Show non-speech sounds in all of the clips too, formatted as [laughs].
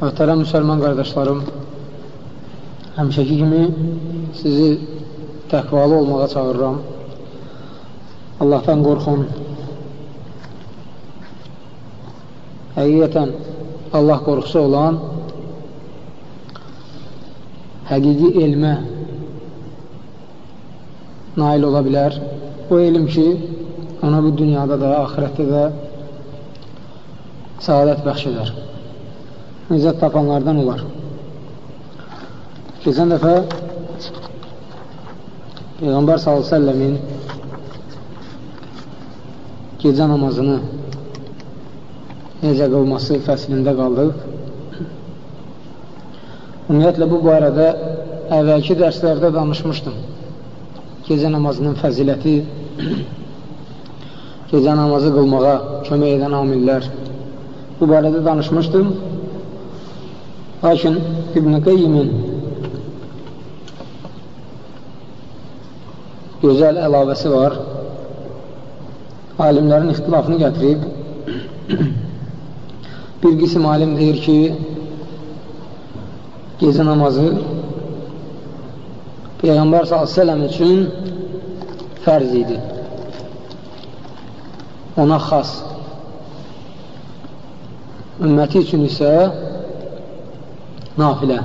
Möhtərəm müsəlman qardaşlarım, həmişəki kimi sizi təqvalı olmağa çağırıram. Allahdan qorxun. Həqiqətən Allah qorxusu olan həqiqi elmə nail ola bilər. O elm ki, ona bu dünyada da, ahirətdə də səadət bəxş edər nicat tapanlardan olar. Keçən dəfə Peyğəmbər s.ə.v-in gecə namazını necə qılması fəslində qaldıq. Ümumiyyətlə, bu barədə əvvəlki dərslərdə danışmışdım. Gecə namazının fəziləti, gecə namazı qılmağa kömək edən amillər. Bu barədə danışmışdım. Lakin İbn-i Qeyyimin gözəl əlavəsi var. Alimlərin ixtilafını gətirib [clears throat] bir qisim alim deyir ki gecə namazı Peyğəmbər s.ə.v üçün fərz idi. Ona xas. Ümməti üçün isə nafilə.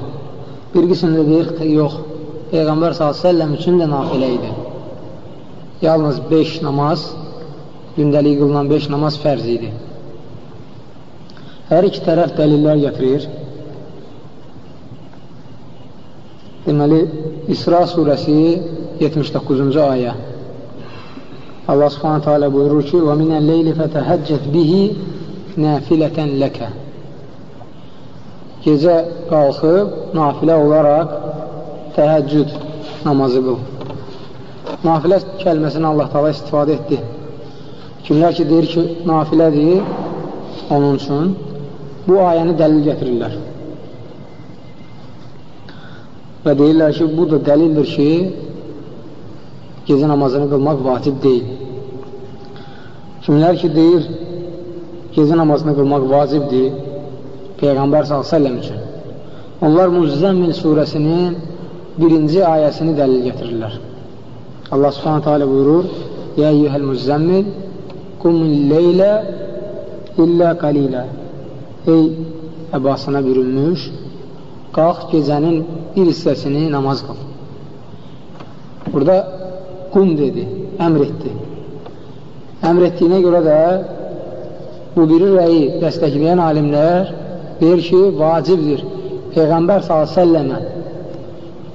Bir qismdə deyir ki, yox, Peyğəmbər s.ə.v üçün də nafilə idi. Yalnız 5 namaz, gündəlik qılınan 5 namaz fərz idi. Hər iki tərəf dəlillər gətirir. Deməli, İsra surəsi 79-cu ayə. Allah subhanətə alə buyurur ki, وَمِنَ اللَّيْلِ فَتَهَجَّتْ بِهِ نَافِلَةً لَكَ gecə qalxıb nafilə olaraq təhəccüd namazı qıl. Nafilə kəlməsini Allah tala istifadə etdi. Kimlər ki, deyir ki, nafilədir, onun üçün bu ayəni dəlil gətirirlər. Və deyirlər ki, bu da dəlildir ki, gecə namazını qılmaq vacib deyil. Kimlər ki, deyir, gecə namazını qılmaq vacibdir, Peyğəmbər s.ə.v üçün. Onlar Muzzəmmil surəsinin birinci ayəsini dəlil gətirirlər. Allah subhanətə alə buyurur, Yə eyyuhəl müzzəmmil, qumul leylə illə qalilə. Ey əbasına bürünmüş, qalx gecənin bir hissəsini namaz qıl. Burada qum dedi, əmr etdi. Əmr etdiyinə görə də bu biri rəyi dəstəkləyən alimlər deyir ki, vacibdir. Peyğəmbər s.ə.və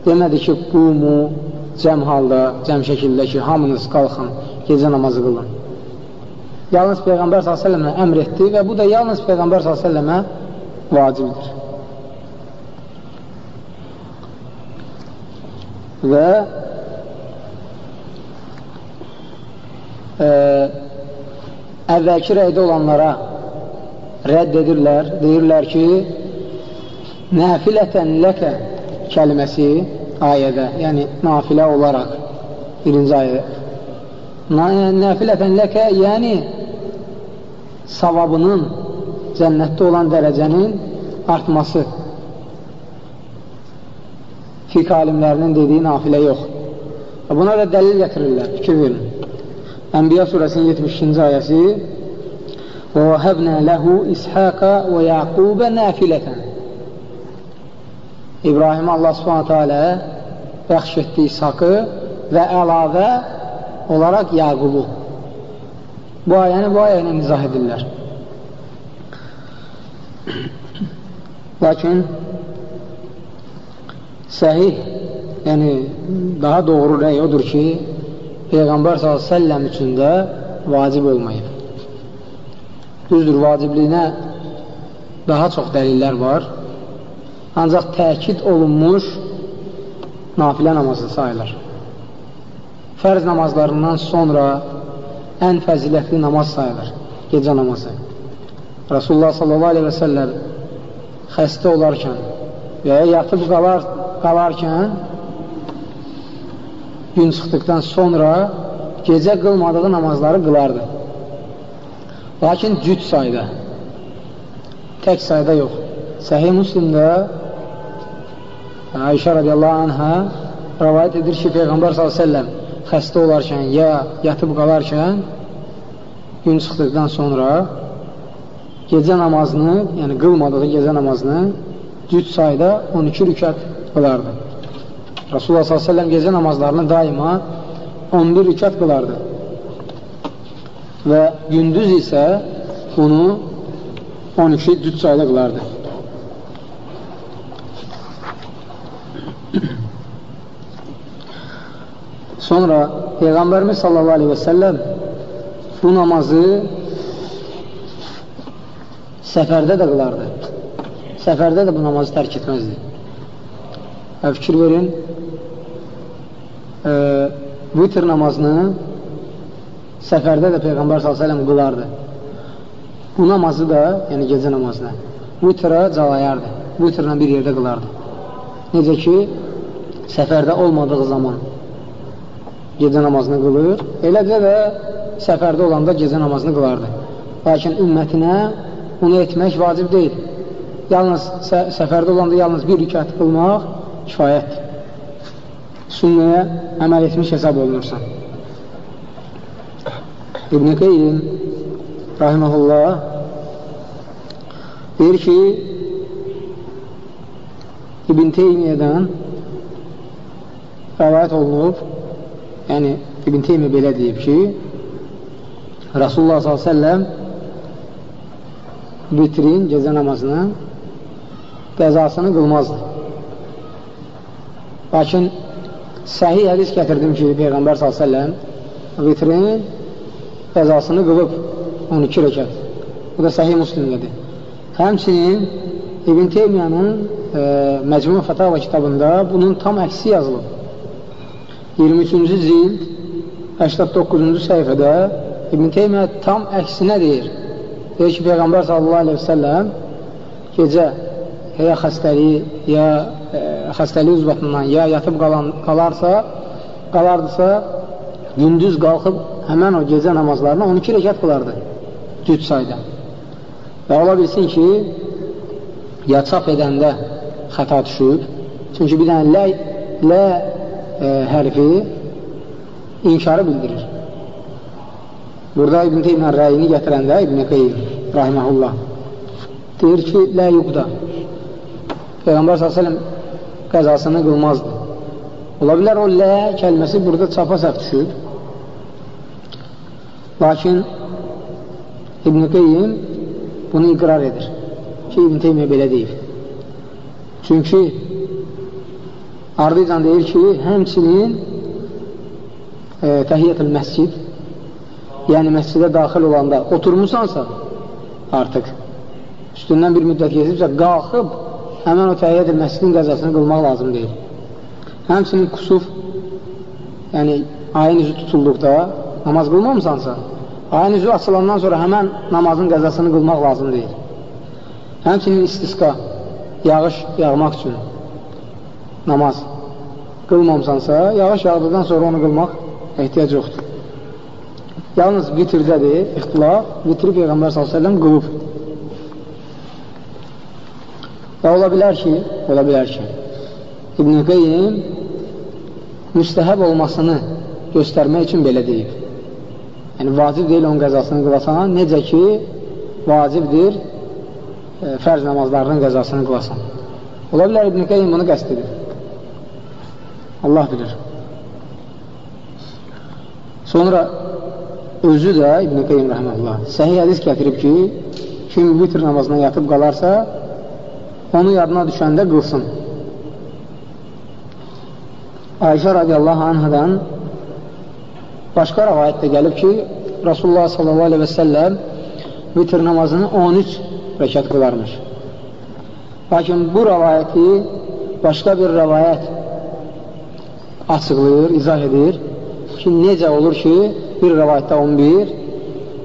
demədi ki, qumu cəm halda, cəm şəkildə ki, hamınız qalxın, gecə namazı qılın. Yalnız Peyğəmbər s.ə.və əmr etdi və bu da yalnız Peyğəmbər s.ə.və vacibdir. Və e, əvvəlki rəydə olanlara rədd edirlər, deyirlər ki, nəfilətən ləkə kəlməsi ayədə, yəni nafilə olaraq birinci ayədə. Nəfilətən ləkə, yəni savabının cənnətdə olan dərəcənin artması. Fiqh alimlərinin dediyi nafilə yox. Buna da dəlil gətirirlər, fikir verin. Ənbiya surəsinin 72-ci ayəsi وَوَهَبْنَا لَهُ إِسْحَاقَ وَيَعْقُوبَ نَافِلَةً İbrahim Allah subhanətə alə bəxş etdi İshakı və əlavə olaraq Yaqubu. Bu ayəni bu ayəni izah edirlər. [clears throat] Lakin səhih, yəni daha doğru rəy odur ki, Peyğəmbər s.ə.v üçün də vacib olmayıb. Düzdür, vacibliyinə daha çox dəlillər var. Ancaq təkid olunmuş nafilə namazı sayılır. Fərz namazlarından sonra ən fəzilətli namaz sayılır, gecə namazı. Rasulullah sallallahu aleyhi və səlləm xəstə olarkən və ya yatıb qalar, qalarkən gün çıxdıqdan sonra gecə qılmadığı namazları qılardı. Lakin cüt sayda, tək sayda yox. Səhih Müslimdə Ayşə radiyallahu anhə rəvayət edir ki, Peyğəmbər s.ə.v xəstə olarkən ya yatıb qalarkən gün çıxdıqdan sonra gecə namazını, yəni qılmadığı gecə namazını cüt sayda 12 rükət qılardı. Rasulullah s.ə.v gecə namazlarını daima 11 rükət qılardı. Və gündüz isə bunu 12 cüt sayda qılardı. Sonra Peyğəmbərimiz sallallahu aleyhi və səlləm bu namazı səfərdə də qılardı. Səfərdə də bu namazı tərk etməzdi. Və fikir verin, e, vitr namazını səfərdə də Peyğəmbər s.ə.v qılardı. Bu namazı da, yəni gecə namazını, vitrə calayardı. Vitrlə bir yerdə qılardı. Necə ki, səfərdə olmadığı zaman gecə namazını qılır, eləcə də səfərdə olanda gecə namazını qılardı. Lakin ümmətinə bunu etmək vacib deyil. Yalnız sə səfərdə olanda yalnız bir rükət qılmaq kifayətdir. Sünnəyə əməl etmiş hesab olunursan. İbn-i Qeyyim rahiməhullah deyir ki İbn Teymiyyədən rəvayət olunub yəni İbn Teymiyyə belə deyib ki Rasulullah s.ə.v vitrin, gecə namazını qəzasını qılmazdı. Lakin səhih hədis gətirdim ki, Peyğəmbər s.ə.v vitrin qəzasını qılıb 12 rəkat. Bu da səhih muslimdədir. Həmçinin İbn Teymiyyənin e, Məcmu Fətava kitabında bunun tam əksi yazılıb. 23-cü zild 89-cu səhifədə İbn Teymiyyə tam əksinə deyir. Deyir ki, Peyğəmbər sallallahu aleyhi ve səlləm gecə ya xəstəliyi, ya e, xəstəliyi uzbatından, ya yatıb qalan, qalarsa, qalardısa, gündüz qalxıb həmən o gecə namazlarına 12 rəkat qılardı cüc sayda. Və ola bilsin ki, ya çap edəndə xəta düşüb, çünki bir dənə lə, lə e, hərfi inkarı bildirir. Burada İbn Teymiyyə rəyini gətirəndə İbn Qeym rahiməhullah deyir ki, lə yuqda Peyğəmbər s.ə.v qəzasını qılmazdı. Ola bilər o lə kəlməsi burada çapa səhv düşüb. Lakin İbn Qeym bunu iqrar edir ki, İbn Teymiyyə belə deyib. Çünki ardıycan deyir ki, həmçinin e, təhiyyətül məscid yəni məscidə daxil olanda oturmusansa artıq üstündən bir müddət keçibsə qalxıb həmən o təhiyyət məscidin qəzasını qılmaq lazım deyil. Həmçinin kusuf yəni ayın üzü tutulduqda namaz qılmamısansa ayın üzü açılandan sonra həmən namazın qəzasını qılmaq lazım deyil. Həmçinin istisqa yağış yağmaq üçün namaz qılmamsansa yağış yağdıqdan sonra onu qılmaq ehtiyac yoxdur. Yalnız vitirdədir, ixtilaf, vitri Peyğəmbər s.ə.v qılıb. Və ola bilər ki, ola bilər ki, İbn-i Qeyyim müstəhəb olmasını göstərmək üçün belə deyib. Yəni, vacib deyil onun qəzasını qılasan, necə ki, vacibdir e, fərz namazlarının qəzasını qılasan. Ola bilər İbn-i Qeyyim bunu qəst edir. Allah bilir. Sonra özü də İbn-i Qeym rəhməllah səhih hədis gətirib ki, kim vitr namazına yatıb qalarsa, onu yadına düşəndə qılsın. Ayşə radiyallahu anhadan başqa rəvayətdə gəlib ki, Rasulullah sallallahu aleyhi və səlləm vitr namazını 13 rəkat qılarmış. Lakin bu rəvayəti başqa bir rəvayət açıqlayır, izah edir ki, necə olur ki, bir rəvayətdə 11,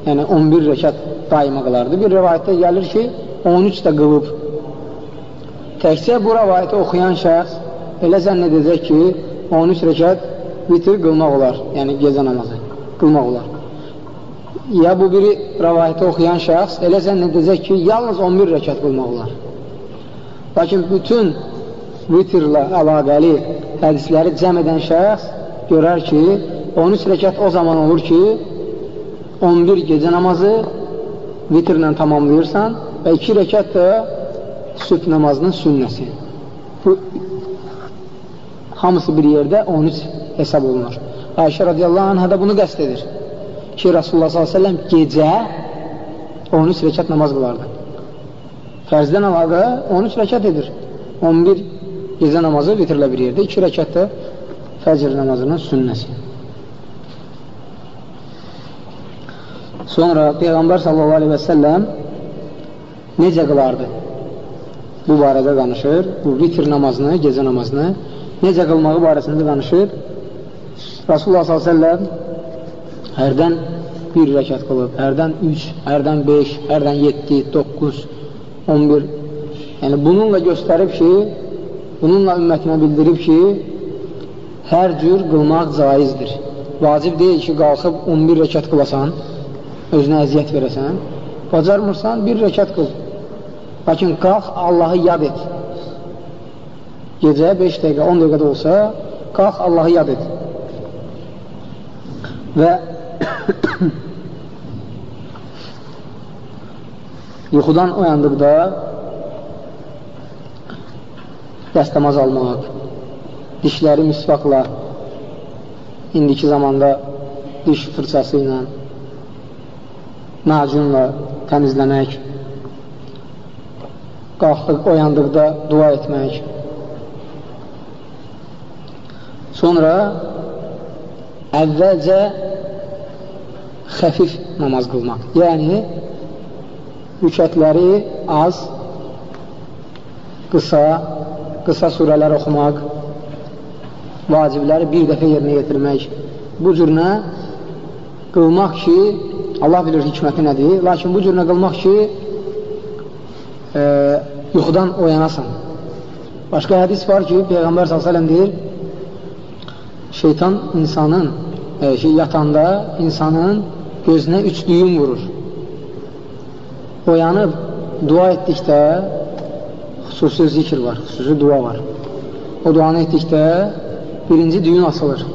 yəni 11 rəkat daima qılardı. Bir rəvayətdə gəlir ki, 13 də qılıb. Təkcə bu rəvayəti oxuyan şəxs elə zənn edəcək ki, 13 rəkat vitir qılmaq olar, yəni gecə namazı qılmaq olar. Ya bu biri rəvayəti oxuyan şəxs elə zənn edəcək ki, yalnız 11 rəkat qılmaq olar. Lakin bütün vitrlə əlaqəli hədisləri cəm edən şəxs görər ki, 13 rəkat o zaman olur ki, 11 gecə namazı vitrlə tamamlayırsan və 2 rəkat da sübh namazının sünnəsi. Bu, hamısı bir yerdə 13 hesab olunur. Ayşə radiyallahu anhə də bunu qəst edir ki, Rasulullah s.ə.v gecə 13 rəkat namaz qılardı. Fərzdən əlavə 13 rəkat edir. 11 gecə namazı bitirilə bir yerdə, 2 rəkat da fəcr namazının sünnəsi. Sonra Peyğəmbər sallallahu aleyhi və səlləm necə qılardı? Bu barədə danışır. Bu vitr namazını, gecə namazını necə qılmağı barəsində danışır. Rasulullah s.ə.v hərdən bir rəkat qılıb, hərdən 3, hərdən 5, hərdən 7, 9, 11. Yəni, bununla göstərib ki, bununla ümmətinə bildirib ki, hər cür qılmaq caizdir. Vacib deyil ki, qalxıb 11 rəkat qılasan, özünə əziyyət verəsən, bacarmırsan, bir rəkat qıl. Lakin qalx, Allahı yad et. Gecə 5 dəqiqə, 10 dəqiqə də olsa, qalx, Allahı yad et. Və [coughs] yuxudan oyandıqda dəstəmaz almaq, dişləri misvaqla, indiki zamanda diş fırçası ilə macunla təmizləmək, qalxdıq, oyandıqda dua etmək. Sonra əvvəlcə xəfif namaz qılmaq. Yəni, rükətləri az, qısa, qısa surələr oxumaq, vacibləri bir dəfə yerinə yetirmək. Bu cürünə qılmaq ki, Allah bilir hikməti nədir. Lakin bu cür nə qılmaq ki, e, yuxudan oyanasan. Başqa hədis var ki, Peyğəmbər s.ə.v deyir, şeytan insanın e, şey, yatanda insanın gözünə üç düyüm vurur. Oyanıb dua etdikdə xüsusi zikr var, xüsusi dua var. O duanı etdikdə birinci düyün açılır.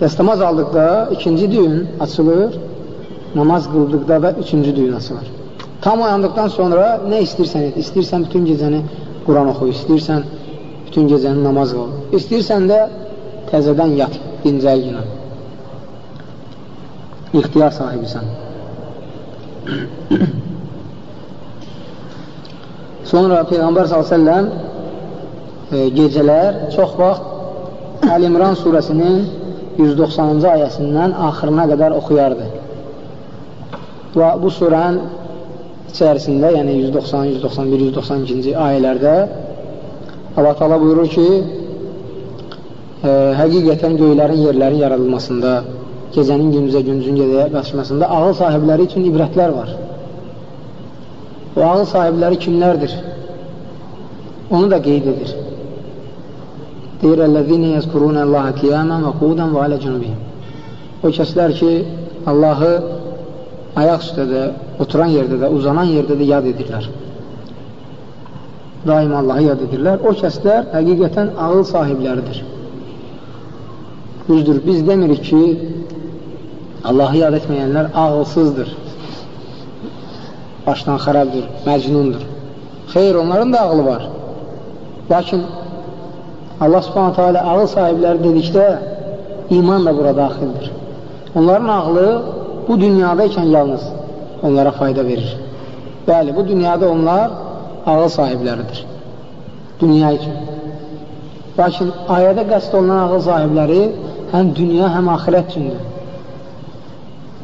Dəstəmaz aldıqda ikinci düyün açılır namaz qıldıqda və üçüncü düyün açılır. Tam oyandıqdan sonra nə istəyirsən et, istəyirsən bütün gecəni Quran oxu, istəyirsən bütün gecəni namaz qıl, istəyirsən də təzədən yat, dincəl günə. İxtiyar sahibisən. Sonra Peyğəmbər s.ə.v gecələr çox vaxt Əl-İmran surəsinin 190-cı ayəsindən axırına qədər oxuyardı. Və bu surənin içərisində, yəni 190, 191, 192-ci ayələrdə Allah Taala buyurur ki, ə, həqiqətən göylərin, yerlərin yaradılmasında, gecənin gündüzə, gündüzün gecəyə qaçmasında ağıl sahibləri üçün ibrətlər var. O ağıl sahibləri kimlərdir? Onu da qeyd edir. Deyir, Əl-ləzini yəzkurunə Allahə qiyamən və qudən və alə cünubihim. O kəslər ki, Allahı ayaq üstə də, oturan yerdə də, uzanan yerdə də yad edirlər. Daim Allahı yad edirlər. O kəslər həqiqətən ağıl sahibləridir. Düzdür, biz demirik ki, Allahı yad etməyənlər ağılsızdır, başdan xarabdır, məcnundur. Xeyr, onların da ağlı var. Lakin Allah subhanətə alə ağıl sahibləri dedikdə iman da bura daxildir. Onların ağlı bu dünyadaykən yalnız onlara fayda verir. Bəli, bu dünyada onlar ağıl sahibləridir. Dünya üçün. Lakin ayədə qəst olunan ağıl sahibləri həm dünya, həm axirət üçündür.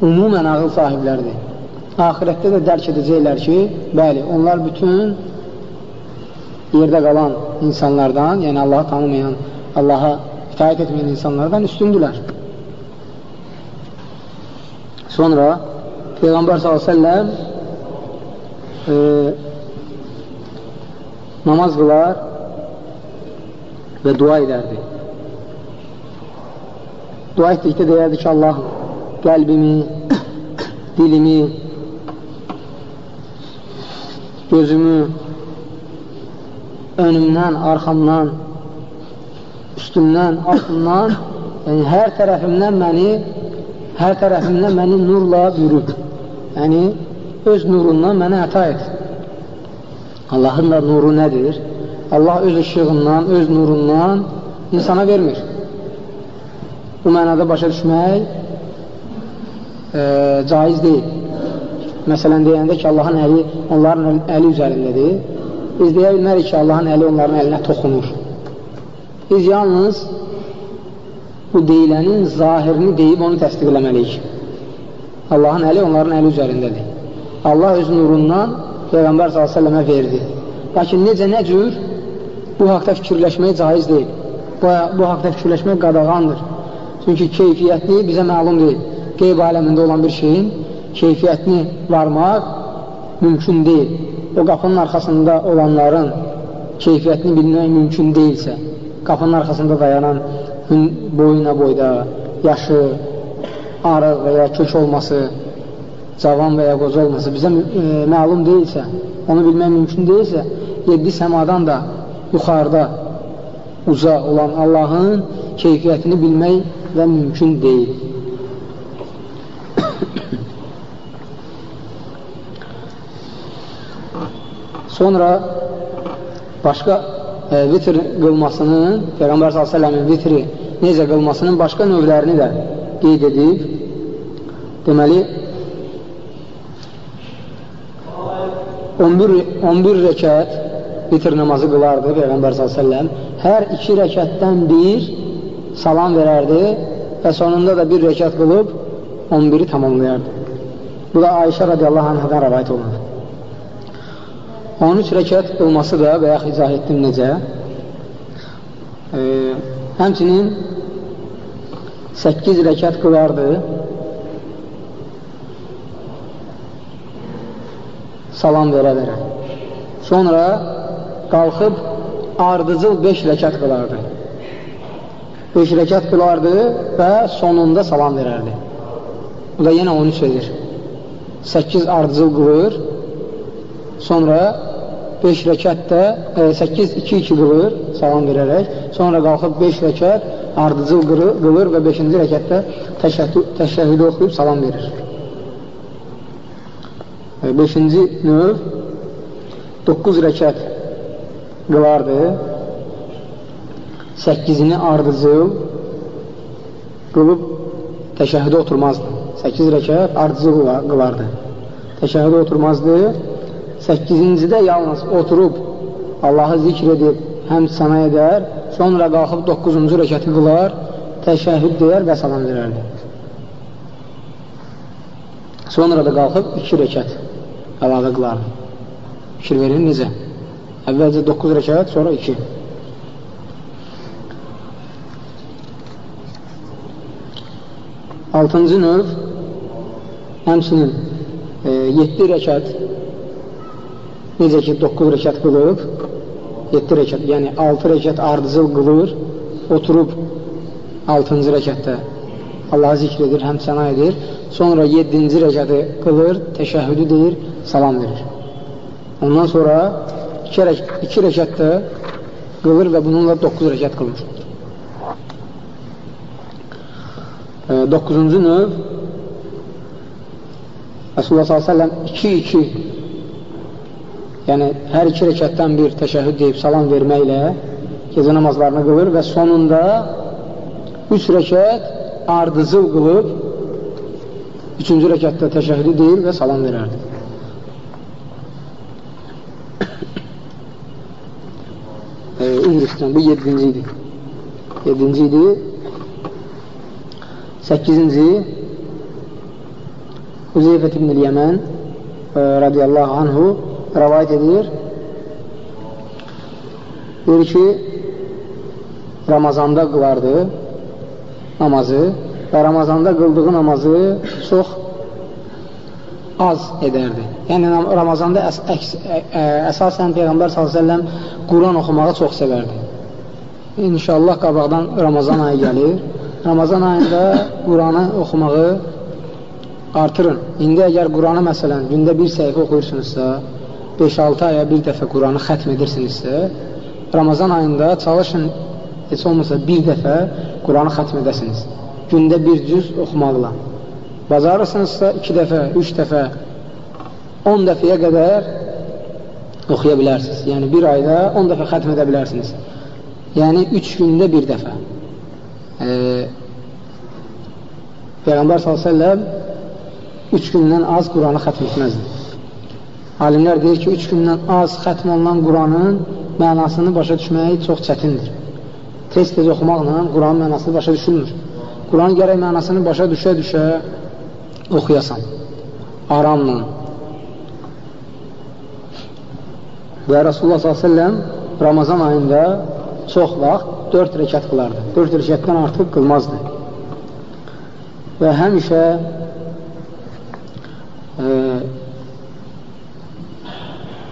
Umumən ağıl sahibləridir. Ahirətdə də dərk edəcəklər ki, bəli, onlar bütün yerdə qalan insanlardan, yəni Allahı tanımayan, Allaha itaət etməyən insanlardan üstündülər. Sonra Peyğəmbər s.ə.v e, namaz qılar və dua edərdi. Dua etdikdə deyərdi ki, Allah qəlbimi, dilimi, gözümü, önümdən, arxamdan, üstümdən, altından, yəni hər tərəfimdən məni, hər tərəfimdən məni nurla bürüb. Yəni, öz nurundan mənə əta et. Allahın da nuru nədir? Allah öz ışığından, öz nurundan insana vermir. Bu mənada başa düşmək e, caiz deyil. Məsələn, deyəndə ki, Allahın əli onların əli üzərindədir. Biz deyə bilmərik ki, Allahın əli onların əlinə toxunur. Biz yalnız bu deyilənin zahirini deyib onu təsdiqləməliyik. Allahın əli onların əli üzərindədir. Allah öz nurundan Peyğəmbər s.ə.və verdi. Lakin necə, nə cür bu haqda fikirləşmək caiz deyil. Bu, bu haqda fikirləşmək qadağandır. Çünki keyfiyyətli bizə məlum deyil. Qeyb aləmində olan bir şeyin keyfiyyətini varmaq mümkün deyil. O qapının arxasında olanların keyfiyyətini bilmək mümkün deyilsə, qapının arxasında dayanan boyuna boyda, yaşı, arıq və ya kök olması, cavan və ya qoca olması bizə e, məlum deyilsə, onu bilmək mümkün deyilsə, yeddi səmadan da yuxarıda uca olan Allahın keyfiyyətini bilmək və mümkün deyil. Sonra başqa e, vitr qılmasının, Peyğəmbər s.ə.v-in vitri necə qılmasının başqa növlərini də qeyd edib. Deməli, 11, 11 rəkət vitr namazı qılardı Peyğəmbər s.ə.v. Hər iki rəkətdən bir salam verərdi və sonunda da bir rəkat qılıb 11-i tamamlayardı. Bu da Ayşə radiyallahu anhadan rəvayət olunur. 13 rəkat qılması da və yaxud izah etdim necə. E, həmçinin 8 rəkat qılardı. Salam verə-verə. Sonra qalxıb ardıcıl 5 rəkat qılardı. 5 rəkat qılardı və sonunda salam verərdi. Bu da yenə 13 edir. 8 ardıcıl qılır, sonra 5 rəkətdə 8-2-2 qılır, salam verərək, sonra qalxıb 5 rəkət ardıcıl qılır və 5-ci rəkətdə təşəhüdü oxuyub salam verir. 5-ci növ 9 rəkət qılardı, 8-ini ardıcıl qılıb təşəhüdə oturmazdı. 8 rəkət ardıcıl qılardı. Təşəhüdə oturmazdı. 8-cidə yalnız oturub Allahı zikr edib həm sana edər, sonra qalxıb 9-cu rəkəti qılar, təşəhüd deyər və salam verərdi. Sonra da qalxıb 2 rəkət əlavə qılardı. Fikir verin, necə? Əvvəlcə 9 rəkət, sonra 2. Altıncı növ həmsinin e, 7 rəkat necə ki 9 rəkat qılıb 7 rəkat, yəni 6 rəkat ardıcıl qılır oturub 6-cı rəkatda Allahı zikr edir, həm səna edir sonra 7-ci rəkatı qılır təşəhüdü deyir, salam verir. Ondan sonra 2 rəkat, rəkatda qılır və bununla 9 rəkat qılmış olur 9-cu növ Rasulullah s.ə.v 2-2 yəni hər iki rəkətdən bir təşəhüd deyib salam verməklə gecə namazlarını qılır və sonunda üç rəkət ardıcıl qılıb üçüncü rəkətdə təşəhüdü deyir və salam verərdi. e, üzr istəyirəm, bu yedinci idi. Yedinci idi. 8-ci Huzeyfət ibn-i Yəmən e, radiyallahu anhu rəvayət edir. Deyir ki, Ramazanda qılardı namazı və Ramazanda qıldığı namazı çox az edərdi. Yəni, Ramazanda əs əks ə ə əsasən Peyğəmbər s.ə.v Quran oxumağı çox sevərdi. İnşallah qabaqdan Ramazan ayı gəlir. Ramazan ayında Quranı oxumağı artırın. İndi əgər Quranı məsələn gündə bir səhifə oxuyursunuzsa, 5-6 aya bir dəfə Quranı xətm edirsinizsə, Ramazan ayında çalışın heç olmasa bir dəfə Quranı xətm edəsiniz. Gündə bir cüz oxumaqla. Bacarırsınızsa iki dəfə, üç dəfə, on dəfəyə qədər oxuya bilərsiniz. Yəni bir ayda on dəfə xətm edə bilərsiniz. Yəni üç gündə bir dəfə. E, Peyğəmbər s.ə.v üç gündən az Quranı xətm etməzdi. Alimlər deyir ki, üç gündən az xətm olunan Quranın mənasını başa düşmək çox çətindir. Tez-tez oxumaqla Quranın mənasını başa düşülmür. Quran gərək mənasını başa düşə-düşə oxuyasan. Aramla. Və Rasulullah s.ə.v Ramazan ayında çox vaxt 4 rəkat qılardı. 4 rəkatdan artıq qılmazdı. Və həmişə e,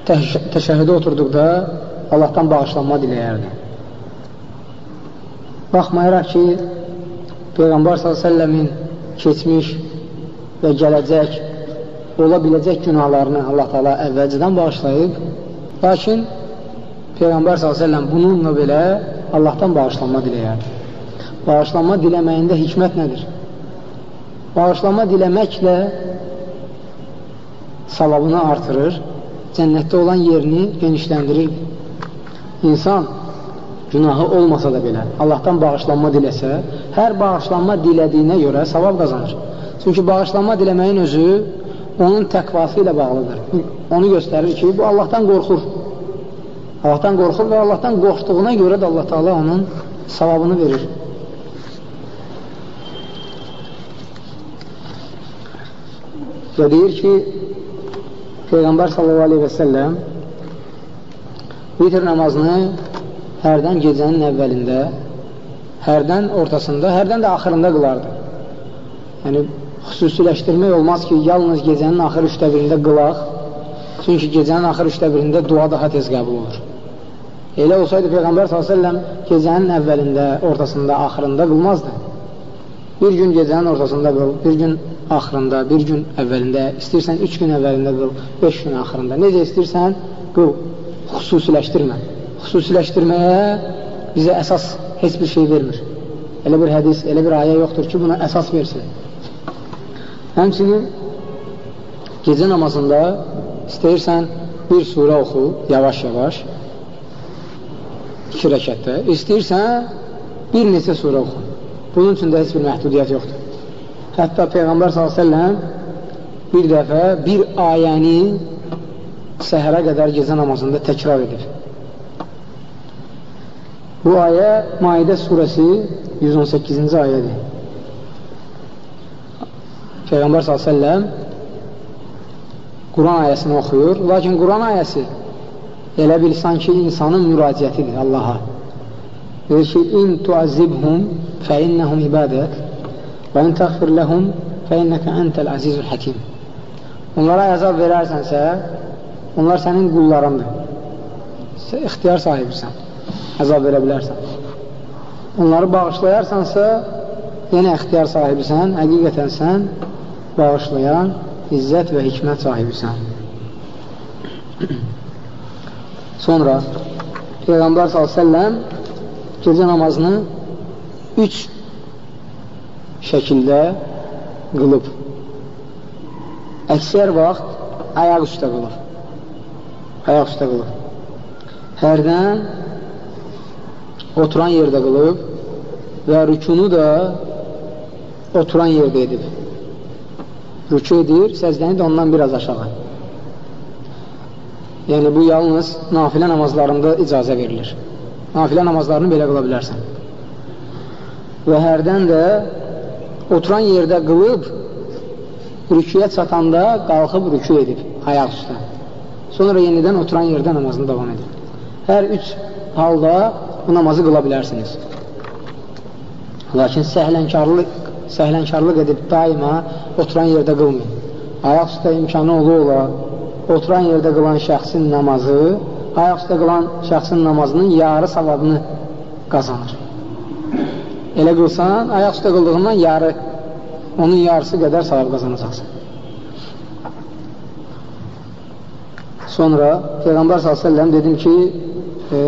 təşəhhüdə oturduqda Allahdan bağışlanma diləyərdi. Baxmayaraq ki, Peyğəmbər s.ə.v-in keçmiş və gələcək ola biləcək günahlarını Allah Taala əvvəlcədən bağışlayıb, lakin Peyğəmbər s.ə.v bununla belə Allahdan bağışlanma diləyərdi. Bağışlanma diləməyində hikmət nədir? Bağışlanma diləməklə savabını artırır, cənnətdə olan yerini genişləndirir. İnsan günahı olmasa da belə Allahdan bağışlanma diləsə, hər bağışlanma dilədiyinə görə savab qazanır. Çünki bağışlanma diləməyin özü onun təqvası ilə bağlıdır. Onu göstərir ki, bu Allahdan qorxur. Allahdan qorxur və Allahdan qorxduğuna görə də Allah Taala onun savabını verir. Və deyir ki, Peyğəmbər sallallahu aleyhi və səlləm vitr namazını hərdən gecənin əvvəlində, hərdən ortasında, hərdən də axırında qılardı. Yəni, xüsusiləşdirmək olmaz ki, yalnız gecənin axır üçdə birində qılaq, çünki gecənin axır üçdə birində dua daha tez qəbul olur. Elə olsaydı Peyğəmbər s.ə.v gecənin əvvəlində, ortasında, axırında qılmazdı. Bir gün gecənin ortasında qıl, bir gün axırında, bir gün əvvəlində, istəyirsən üç gün əvvəlində qıl, beş gün axırında. Necə istəyirsən, qıl, xüsusiləşdirmə xüsusiləşdirməyə bizə əsas heç bir şey vermir. Elə bir hədis, elə bir ayə yoxdur ki, buna əsas versin. Həmçinin gecə namazında istəyirsən bir surə oxu, yavaş-yavaş, iki rəkətdə. İstəyirsən bir neçə surə oxu. Bunun üçün də heç bir məhdudiyyət yoxdur. Hətta Peyğəmbər s.ə.v bir dəfə bir ayəni səhərə qədər gecə namazında təkrar edir. Bu ayə Maidə surəsi 118-ci ayədir. Peyğəmbər s.ə.v Quran ayəsini oxuyur, lakin Quran ayəsi elə bil sanki insanın müraciətidir Allaha. Deyir ki, İn tuazibhum fə innəhum ibadət və in təğfir ləhum fə innəkə əntəl əzizul həkim. Onlara əzab verərsənsə, onlar sənin qullarındır. Sən ixtiyar sahibisən əzab verə bilərsən. Onları bağışlayarsansa, yenə ixtiyar sahibisən, həqiqətən sən bağışlayan, izzət və hikmət sahibisən. Sonra Peyğəmbər s.ə.v gecə namazını üç şəkildə qılıb. Əksər vaxt ayaq üstə qılır. Ayaq üstə qılır. Hərdən oturan yerdə qılıb və rükunu da oturan yerdə edib. Rükü edir, səzdəni də ondan biraz aşağı. Yəni, bu yalnız nafilə namazlarında icazə verilir. Nafilə namazlarını belə qıla bilərsən. Və hərdən də oturan yerdə qılıb, rüküyə çatanda qalxıb rükü edib, ayaq üstə. Sonra yenidən oturan yerdə namazını davam edir. Hər üç halda bu namazı qıla bilərsiniz. Lakin səhlənkarlıq, səhlənkarlıq edib daima oturan yerdə qılmayın. Ayaq üstə imkanı ola ola oturan yerdə qılan şəxsin namazı ayaq üstə qılan şəxsin namazının yarı savabını qazanır. Elə qılsan, ayaq üstə qıldığından yarı, onun yarısı qədər savab qazanacaqsın. Sonra Peyğəmbər s.ə.v dedim ki, e,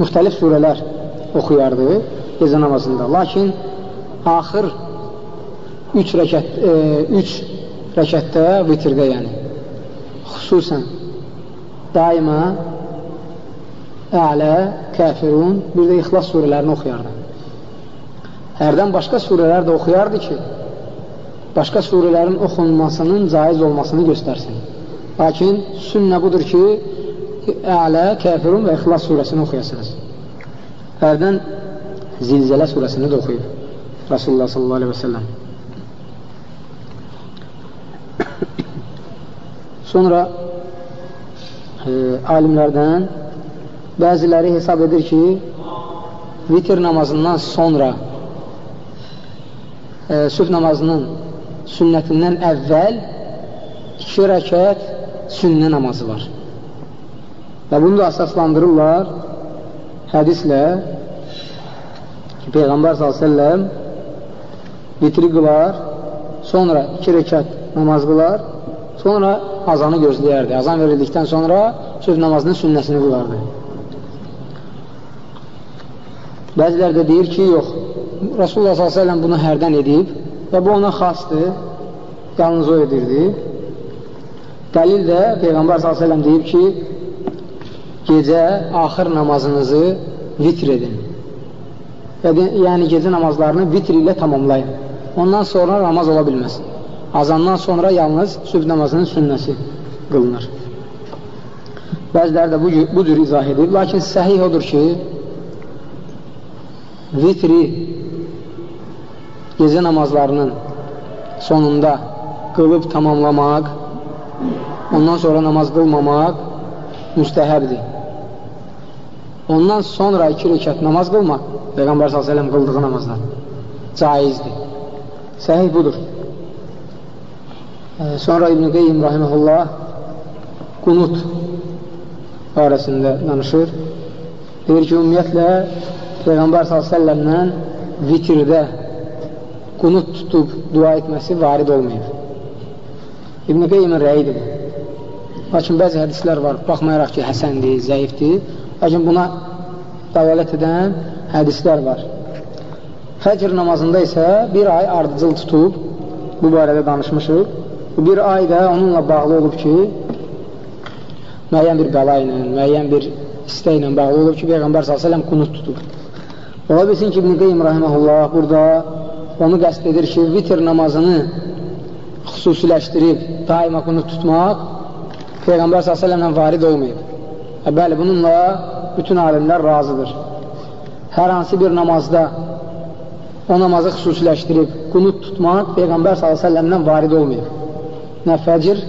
müxtəlif surələr oxuyardı gecə namazında. Lakin axır 3 rəkət 3 e, rəkətdə vitrdə yəni xüsusən daima Ələ, Kəfirun, bir də İxlas surələrini oxuyardı. Hərdən başqa surələr də oxuyardı ki, başqa surələrin oxunmasının caiz olmasını göstərsin. Lakin sünnə budur ki, Ələ, Kəfirun və İxlas surəsini oxuyasınız. Hərdən Zilzələ surəsini də oxuyub Rasulullah sallallahu aleyhi və səlləm. Sonra e, alimlərdən bəziləri hesab edir ki, vitir namazından sonra e, sübh namazının sünnətindən əvvəl iki rəkət sünnə namazı var. Və bunu da əsaslandırırlar hədislə ki, Peyğəmbər s.ə.v vitri qılar, sonra iki rəkat namaz qılar, sonra azanı gözləyərdi. Azan verildikdən sonra sübh namazının sünnəsini qılardı. Bəzilər də deyir ki, yox, Rasulullah s.ə.v bunu hərdən edib və bu ona xasdır, yalnız o edirdi. Dəlil də Peyğəmbər s.ə.v deyib ki, gecə axır namazınızı vitr edin. Yəni, gecə namazlarını vitr ilə tamamlayın. Ondan sonra namaz ola bilməz. Azandan sonra yalnız sübh namazının sünnəsi qılınır. Bəziləri də bu, bu cür izah edib. Lakin səhih odur ki, vitri gecə namazlarının sonunda qılıb tamamlamaq, ondan sonra namaz qılmamaq müstəhəbdir. Ondan sonra iki rəkat namaz qılmaq, Peyğəmbər s.ə.v qıldığı namazlar caizdir. Səhih budur. Sonra İbn-i Qeym Rahiməhullah qunut barəsində danışır. Deyir ki, ümumiyyətlə Peyğəmbər s.ə.v-lə vitirdə qunut tutub dua etməsi varid olmayıb. İbn-i Qeymin rəyidir. Lakin bəzi hədislər var, baxmayaraq ki, həsəndir, zəifdir, lakin buna dəvələt edən hədislər var. Fəcr namazında isə bir ay ardıcıl tutub, bu barədə danışmışıq. Bir ay da onunla bağlı olub ki, müəyyən bir bəla ilə, müəyyən bir istəklə bağlı olub ki, Peyğəmbər s.ə.v qunut tutub. Ola bilsin ki, İbn-i Qeym Rahiməhullah burada onu qəst edir ki, vitr namazını xüsusiləşdirib daima qunut tutmaq Peyğəmbər s.ə.v-lə varid olmayıb. Hə, bəli, bununla bütün alimlər razıdır. Hər hansı bir namazda o namazı xüsusiləşdirib qunut tutmaq Peyğəmbər s.ə.v-lə varid olmayıb. Nə fəcr,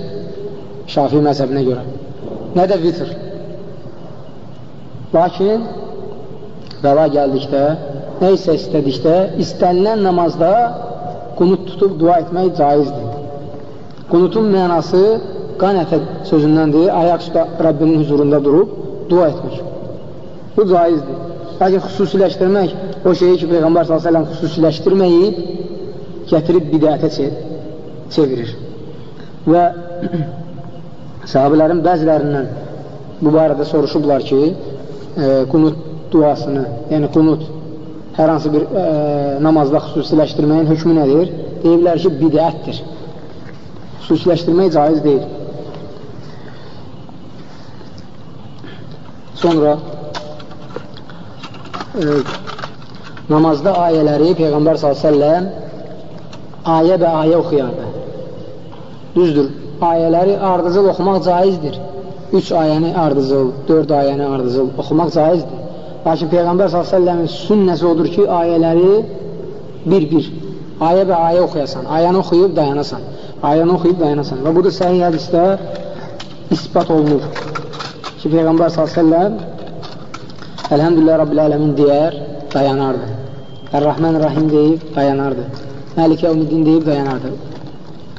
şafi məzəbinə görə, nə də vitr. Lakin bəla gəldikdə, nə isə istədikdə, istənilən namazda qunut tutub dua etmək caizdir. Qunutun mənası qanətə sözündəndir, ayaq üstə Rəbbinin huzurunda durub dua etmək. Bu caizdir. Lakin xüsusiləşdirmək o şeyi ki, Peyğəmbər s.ə.v xüsusiləşdirməyib, gətirib bidətə çevirir. Və [clears throat] sahabələrin bəzilərindən bu barədə soruşublar ki, e, qunut duasını, yəni qunut hər hansı bir e, namazda xüsusiləşdirməyin hökmü nədir? Deyirlər ki, bidətdir. Xüsusiləşdirmək caiz deyil. Sonra e, namazda ayələri Peyğəmbər s.ə.v ayə və ayə oxuyardı. Düzdür, ayələri ardıcıl oxumaq caizdir. Üç ayəni ardıcıl, dörd ayəni ardıcıl oxumaq caizdir. Lakin Peyğəmbər s.ə.v-in sünnəsi odur ki, ayələri bir-bir, ayə və ayə oxuyasan, ayəni oxuyub dayanasan, ayəni oxuyub dayanasan. Və bu da səhih hədisdə ispat olunur ki, Peyğəmbər s.ə.v Əlhəmdülillah Rabbil Ələmin deyər, dayanardı. Ər-Rahman Rahim deyib, dayanardı. Məlikə Ümiddin deyib, dayanardı.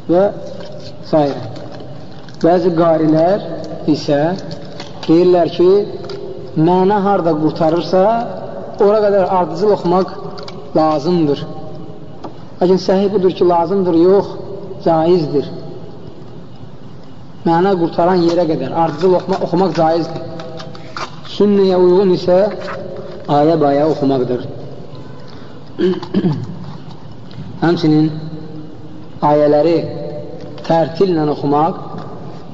Və s. Bəzi qarilər isə deyirlər ki, məna harada qurtarırsa, ora qədər ardıcıl oxumaq lazımdır. Lakin səhih budur ki, lazımdır, yox, caizdir. Məna qurtaran yerə qədər ardıcıl oxumaq, oxumaq caizdir. Sünnəyə uyğun isə ayə-baya oxumaqdır. [clears throat] Həmçinin ayələri tərtillə oxumaq,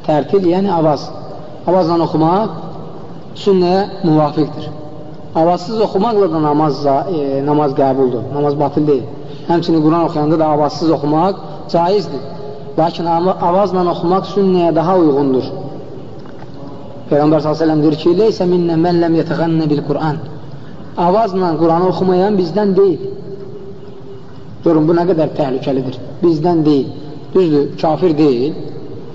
tərtil yəni avaz, avazla oxumaq sünnəyə müvafiqdir. Avazsız oxumaqla da namaz, e, namaz qəbuldur, namaz batil deyil. Həmçinin Quran oxuyanda da avazsız oxumaq caizdir. Lakin avazla oxumaq sünnəyə daha uyğundur. Peyğəmbər s.ə.v deyir ki, Leysə minnə mən ləm yətəğənnə bil Quran. Avazla Quranı oxumayan bizdən deyil. Görün, bu nə qədər təhlükəlidir. Bizdən deyil. Düzdür, kafir deyil.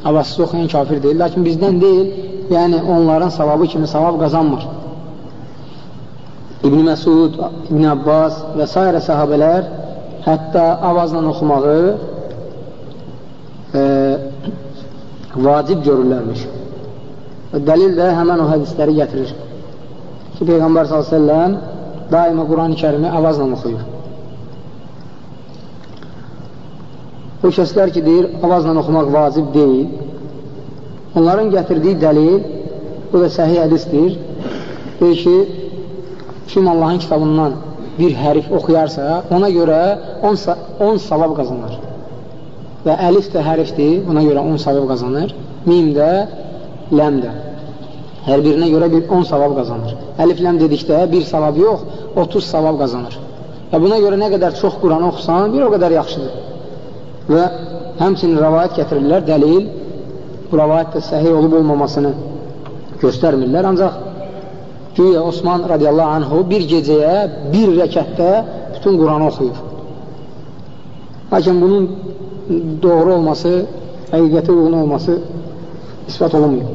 Avazsız oxuyan kafir deyil. Lakin bizdən deyil, yəni onların savabı kimi savab qazanmır. İbn Məsud, İbn Abbas və s. sahabələr hətta avazla oxumağı e, vacib görürlərmiş. Dəlil də həmən o hədisləri gətirir ki, Peyğəmbər s.ə.v daima Quran-ı kərimi avazla oxuyur. O kəslər ki, deyir, avazla oxumaq vacib deyil, onların gətirdiyi dəlil, bu da səhih hədisdir, deyir ki, kim Allahın kitabından bir hərif oxuyarsa, ona görə 10 savab qazanır. Və əlif də hərifdir, buna görə 10 savab qazanır. Mim də, ləm də. Hər birinə görə bir 10 savab qazanır. Əlif ləm dedikdə bir savab yox, 30 savab qazanır. Və buna görə nə qədər çox Quran oxusan, bir o qədər yaxşıdır. Və həmçinin rəvayət gətirirlər, dəlil, bu rəvayət də səhiy olub olmamasını göstərmirlər, ancaq güya Osman radiyallahu anhu bir gecəyə, bir rəkətdə bütün Quranı oxuyur. Lakin bunun doğru olması, həqiqətə uyğun olması ispat olunmuyor.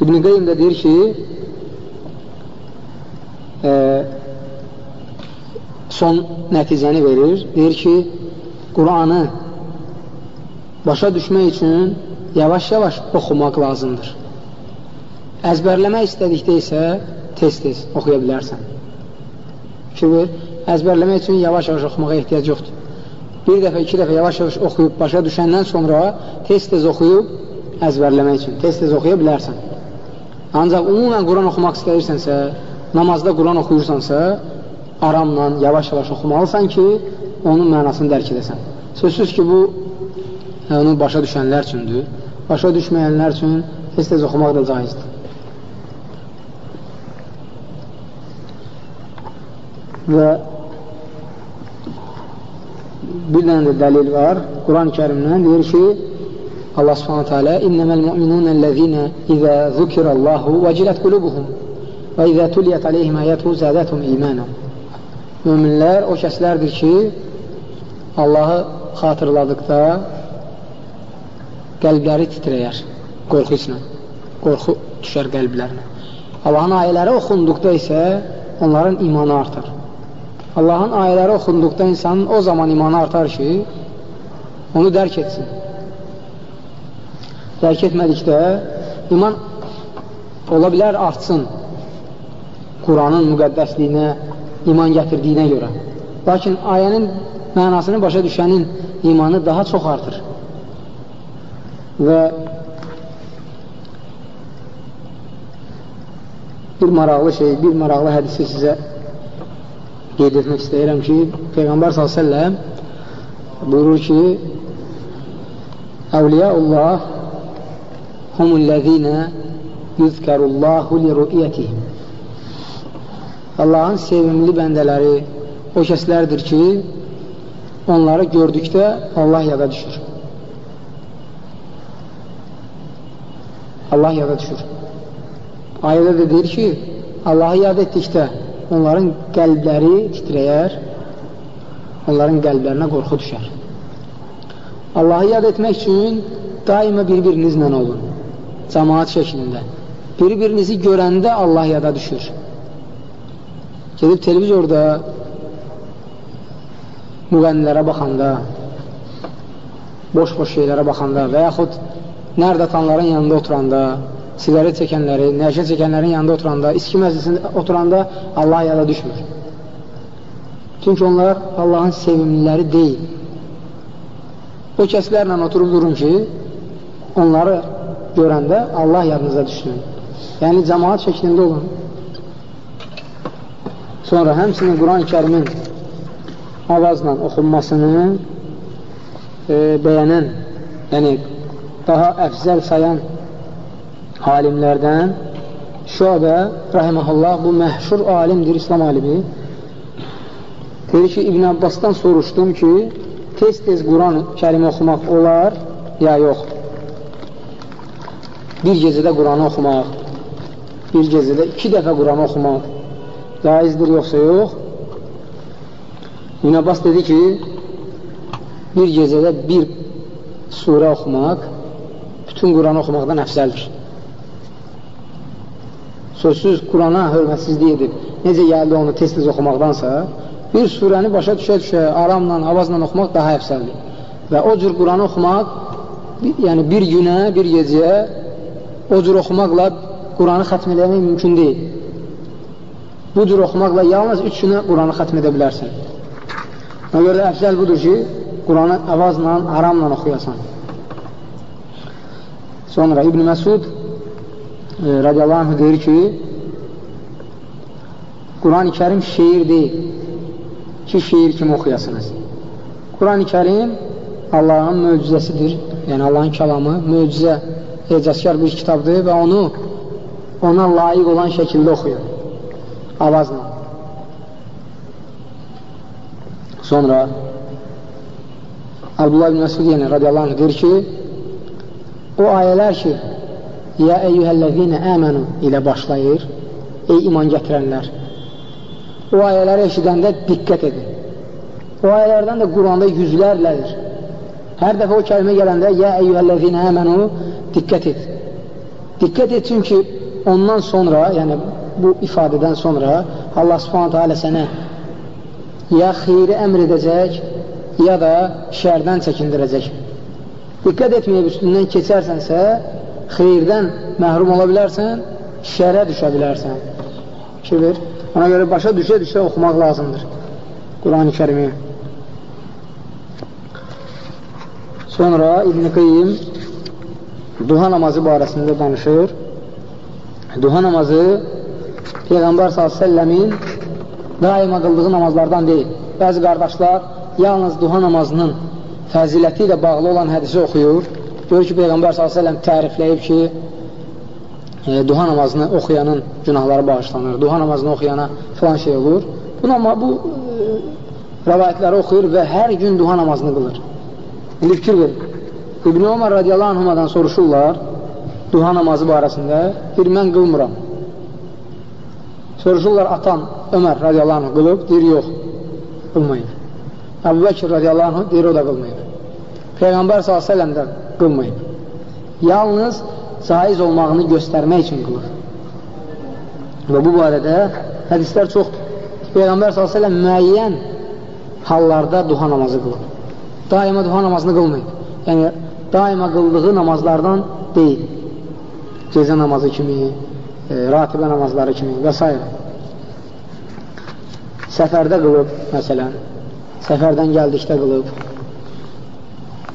İbn-i Qeym də deyir ki, e, son nəticəni verir. Deyir ki, Quranı başa düşmək üçün yavaş-yavaş oxumaq lazımdır. Əzbərləmək istədikdə isə tez-tez oxuya bilərsən. Fikir əzbərləmək üçün yavaş-yavaş oxumağa ehtiyac yoxdur. Bir dəfə, iki dəfə yavaş-yavaş oxuyub başa düşəndən sonra tez-tez oxuyub əzbərləmək üçün tez-tez oxuya bilərsən. Ancaq umumən Quran oxumaq istəyirsənsə, namazda Quran oxuyursansa, aramla, yavaş-yavaş oxumalısan ki, onun mənasını dərk edəsən. Sözsüz ki, bu onu başa düşənlər üçündür. Başa düşməyənlər üçün tez-tez oxumaq da caizdir. Və bir dənə də dəlil var. Quran-ı kərimdən deyir ki, Allah subhanahu teala innəməl mu'minunəl-ləzīnə izə zükirəllahu vəcilət qulubuhum və izə tuliyyət aleyhim ayətuhu zədətum imanə Müminlər o kəslərdir ki, Allahı xatırladıqda qəlbləri titrəyər qorxu ilə, qorxu düşər qəlblərinə. Allahın ayələri oxunduqda isə onların imanı artar. Allahın ayələri oxunduqda insanın o zaman imanı artar ki, onu dərk etsin dərk etmədikdə iman ola bilər artsın Quranın müqəddəsliyinə iman gətirdiyinə görə. Lakin ayənin mənasını başa düşənin imanı daha çox artır. Və bir maraqlı şey, bir maraqlı hədisi sizə qeyd etmək istəyirəm ki, Peyğəmbər s.ə.v buyurur ki, Əvliyaullah humullezine yüzkerullahu li ru'yetihim Allahın sevimli bəndələri o kəslərdir ki, onları gördükdə Allah yada düşür. Allah yada düşür. Ayədə də deyir ki, Allahı yad etdikdə onların qəlbləri titrəyər, onların qəlblərinə qorxu düşər. Allahı yad etmək üçün daima bir-birinizlə olun cəmaat şəklində. Bir-birinizi görəndə Allah yada düşür. Gedib televizorda müğənnilərə baxanda, boş-boş şeylərə baxanda və yaxud nərdətanların yanında oturanda, sigaret çəkənləri, nəşə çəkənlərin yanında oturanda, iski məclisində oturanda Allah yada düşmür. Çünki onlar Allahın sevimliləri deyil. O kəslərlə oturub durun ki, onları görəndə Allah yadınıza düşsün. Yəni, cəmaat şəklində olun. Sonra həmsinin Quran-ı kərimin avazla oxunmasını e, bəyənən, yəni daha əfzəl sayan alimlərdən Şöbə, rəhməhullah, bu məhşur alimdir, İslam alimi. Deyir ki, İbn Abbasdan soruşdum ki, tez-tez Quran-ı kərimi oxumaq olar, ya yox. Bir gecədə Quranı oxumaq, bir gecədə iki dəfə Quranı oxumaq caizdir, yoxsa yox? İbn Abbas dedi ki, bir gecədə bir surə oxumaq bütün Quranı oxumaqdan əfsəldir. Sözsüz Qurana hörmətsizlik edib, necə gəldi onu tez-tez oxumaqdansa, bir surəni başa düşə-düşə, aramla, avazla oxumaq daha əfsəldir. Və o cür Quranı oxumaq, yəni bir günə, bir gecəyə o cür oxumaqla Quranı xətm eləmək mümkün deyil. Bu cür oxumaqla yalnız üç günə Quranı xətm edə bilərsən. Ona görə də əfsəl budur ki, Quranı əvazla, aramla oxuyasan. Sonra İbn Məsud e, radiyallahu anh deyir ki, Quran-ı Kerim şeir deyil ki, şeir kimi oxuyasınız. Quran-ı Kerim Allahın möcüzəsidir, yəni Allahın kəlamı, möcüzə, ecazkar bir kitabdır və onu ona layiq olan şəkildə oxuyun, avazla. Sonra Abdullah ibn Məsud yəni radiyallahu anh deyir ki, o ayələr ki, Ya eyyuhəl-ləzinə əmənu ilə başlayır, ey iman gətirənlər. O ayələri eşidəndə diqqət edin. O ayələrdən də Quranda yüzlərlədir. Hər dəfə o kəlmə gələndə Ya eyyuhəl-ləzinə əmənu diqqət et. Diqqət et çünki ondan sonra, yəni bu ifadədən sonra Allah subhanətə alə sənə ya xeyri əmr edəcək, ya da şərdən çəkindirəcək. Diqqət etməyib üstündən keçərsənsə, xeyirdən məhrum ola bilərsən, şərə düşə bilərsən. Ver. Ona görə başa düşə-düşə oxumaq lazımdır. Quran-ı kərimi. Sonra İbn-i Qeyyim duha namazı barəsində danışır. Duha namazı Peyğəmbər s.ə.v-in daima qıldığı namazlardan deyil. Bəzi qardaşlar yalnız duha namazının fəziləti ilə bağlı olan hədisi oxuyur. Görür ki, Peyğəmbər s.ə.v tərifləyib ki, e, duha namazını oxuyanın günahları bağışlanır, duha namazını oxuyana filan şey olur. Bu, nama, bu e, rəvayətləri oxuyur və hər gün duha namazını qılır. İndi fikir verin. İbn-i Ömər radiyallahu anhumadan soruşurlar duha namazı barəsində. Deyir, mən qılmıram. Soruşurlar atan Ömər radiyallahu anh qılıb, deyir, yox, qılmayın. Əbu Bəkir radiyallahu anh deyir, o da qılmayın. Peyğəmbər s.ə.v də qılmayın. Yalnız caiz olmağını göstərmək üçün qılır. Və bu barədə hədislər çoxdur. Peyğəmbər s.ə.v müəyyən hallarda duha namazı qılır. Daima duha namazını qılmayın. Yəni, daima qıldığı namazlardan deyil. Gecə namazı kimi, e, ratibə namazları kimi və s. Səfərdə qılıb, məsələn, səfərdən gəldikdə qılıb,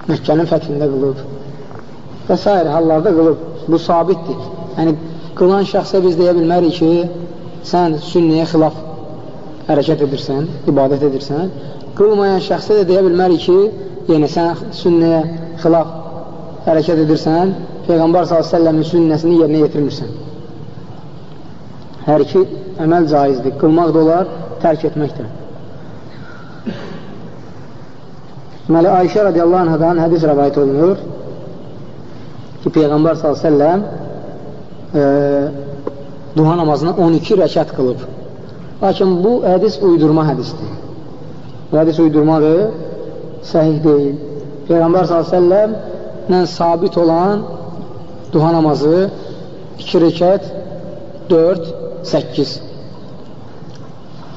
Məkkənin fəthində qılıb və s. hallarda qılıb. Bu sabitdir. Yəni, qılan şəxsə biz deyə bilmərik ki, sən sünniyə xilaf hərəkət edirsən, ibadət edirsən. Qılmayan şəxsə də deyə bilmərik ki, yəni sən sünniyə xilaf hərəkət edirsən, Peyğəmbər s.ə.v-in sünnəsini yerinə yetirmirsən. Hər iki əməl caizdir. Qılmaq da olar, tərk etmək də. Deməli, Ayşə radiyallahu anhadan hədis rəvayət olunur ki, Peyğəmbər s.ə.v e, duha namazını 12 rəkat qılıb. Lakin bu hədis uydurma hədisdir. Bu hədis uydurmadır, səhih deyil. Peyğəmbər s.ə.v sabit olan duha namazı 2 rəkat 4, 8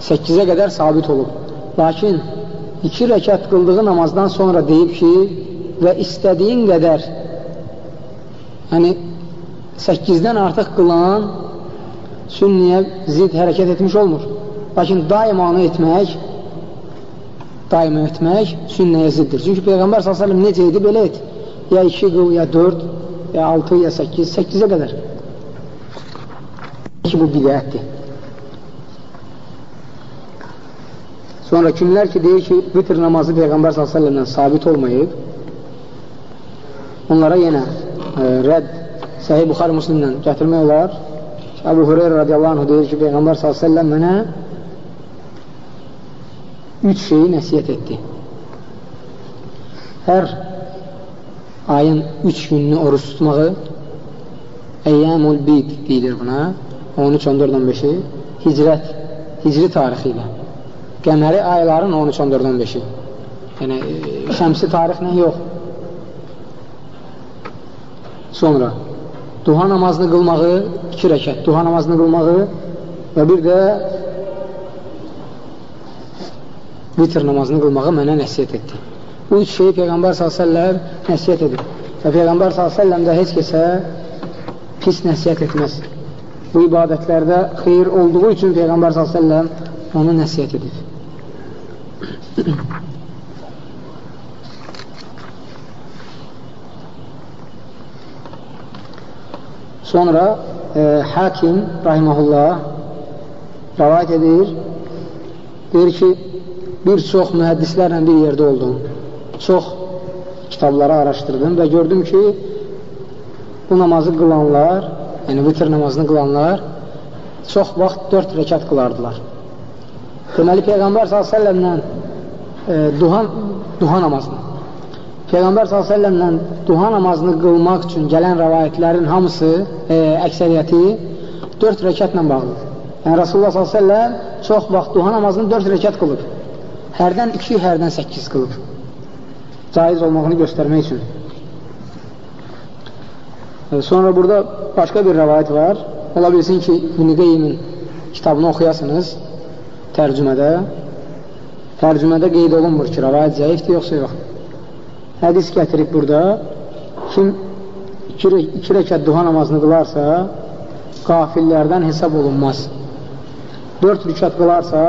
8-ə qədər sabit olub. Lakin 2 rəkat qıldığı namazdan sonra deyib ki, və istədiyin qədər yəni 8-dən artıq qılan sünniyə zid hərəkət etmiş olmur. Lakin daima onu etmək daima etmək sünnəyə ziddir. Çünki Peyğəmbər s.ə.v necə edib, belə et. Ya 2 qıl, ya 4, ya 6, ya 8, 8-ə qədər. ki, bu bidətdir. Sonra kimlər ki, deyir ki, vitr namazı Peyğəmbər s.ə.v-lə sabit olmayıb, onlara yenə e, rədd Səhih Buxar Müslimlə gətirmək olar. Əbu Hüreyra radiyallahu anh deyir ki, Peyğəmbər s.ə.v mənə üç şeyi nəsiyyət etdi. Hər ayın üç gününü oruç tutmağı, Əyyəmul Bid deyilir buna, 13-14-15-i, hicrət, hicri tarixi ilə qəməri ayların 13-14-15-i. Yəni, e, şəmsi tarixlə yox. Sonra, duha namazını qılmağı, iki rəkət, duha namazını qılmağı və bir də vitr namazını qılmağı mənə nəsiyyət etdi. Bu üç şeyi Peyğəmbər s.ə.v nəsiyyət edir. Və Peyğəmbər s.ə.v də heç kəsə pis nəsiyyət etməz. Bu ibadətlərdə xeyir olduğu üçün Peyğəmbər s.ə.v onu nəsiyyət edir. [clears throat] Sonra e, hakim rahiməhullah rəvayət edir. Deyir ki bir çox mühəddislərlə bir yerdə oldum. Çox kitabları araşdırdım və gördüm ki bu namazı qılanlar yəni vitr namazını qılanlar çox vaxt dörd rəkat qılardılar. Deməli Peyğəmbər s.ə.v-lə e, duha, duha namazını Peyğəmbər s.ə.v-lə duha namazını qılmaq üçün gələn rəvayətlərin hamısı, e, əksəriyyəti 4 rəkətlə bağlıdır. Yəni Rasulullah s.ə.v çox vaxt duha namazını 4 rəkət qılıb. Hərdən 2, hərdən 8 qılıb. Caiz olmağını göstərmək üçün. E, sonra burada başqa bir rəvayət var. Ola bilsin ki, İbn-i Qeymin kitabını oxuyasınız tərcümədə. Tərcümədə qeyd olunmur ki, rəvayət zəifdir, yoxsa yox hədis gətirib burada kim iki, iki rəkət duha namazını qılarsa qafillərdən hesab olunmaz. Dörd rükət qılarsa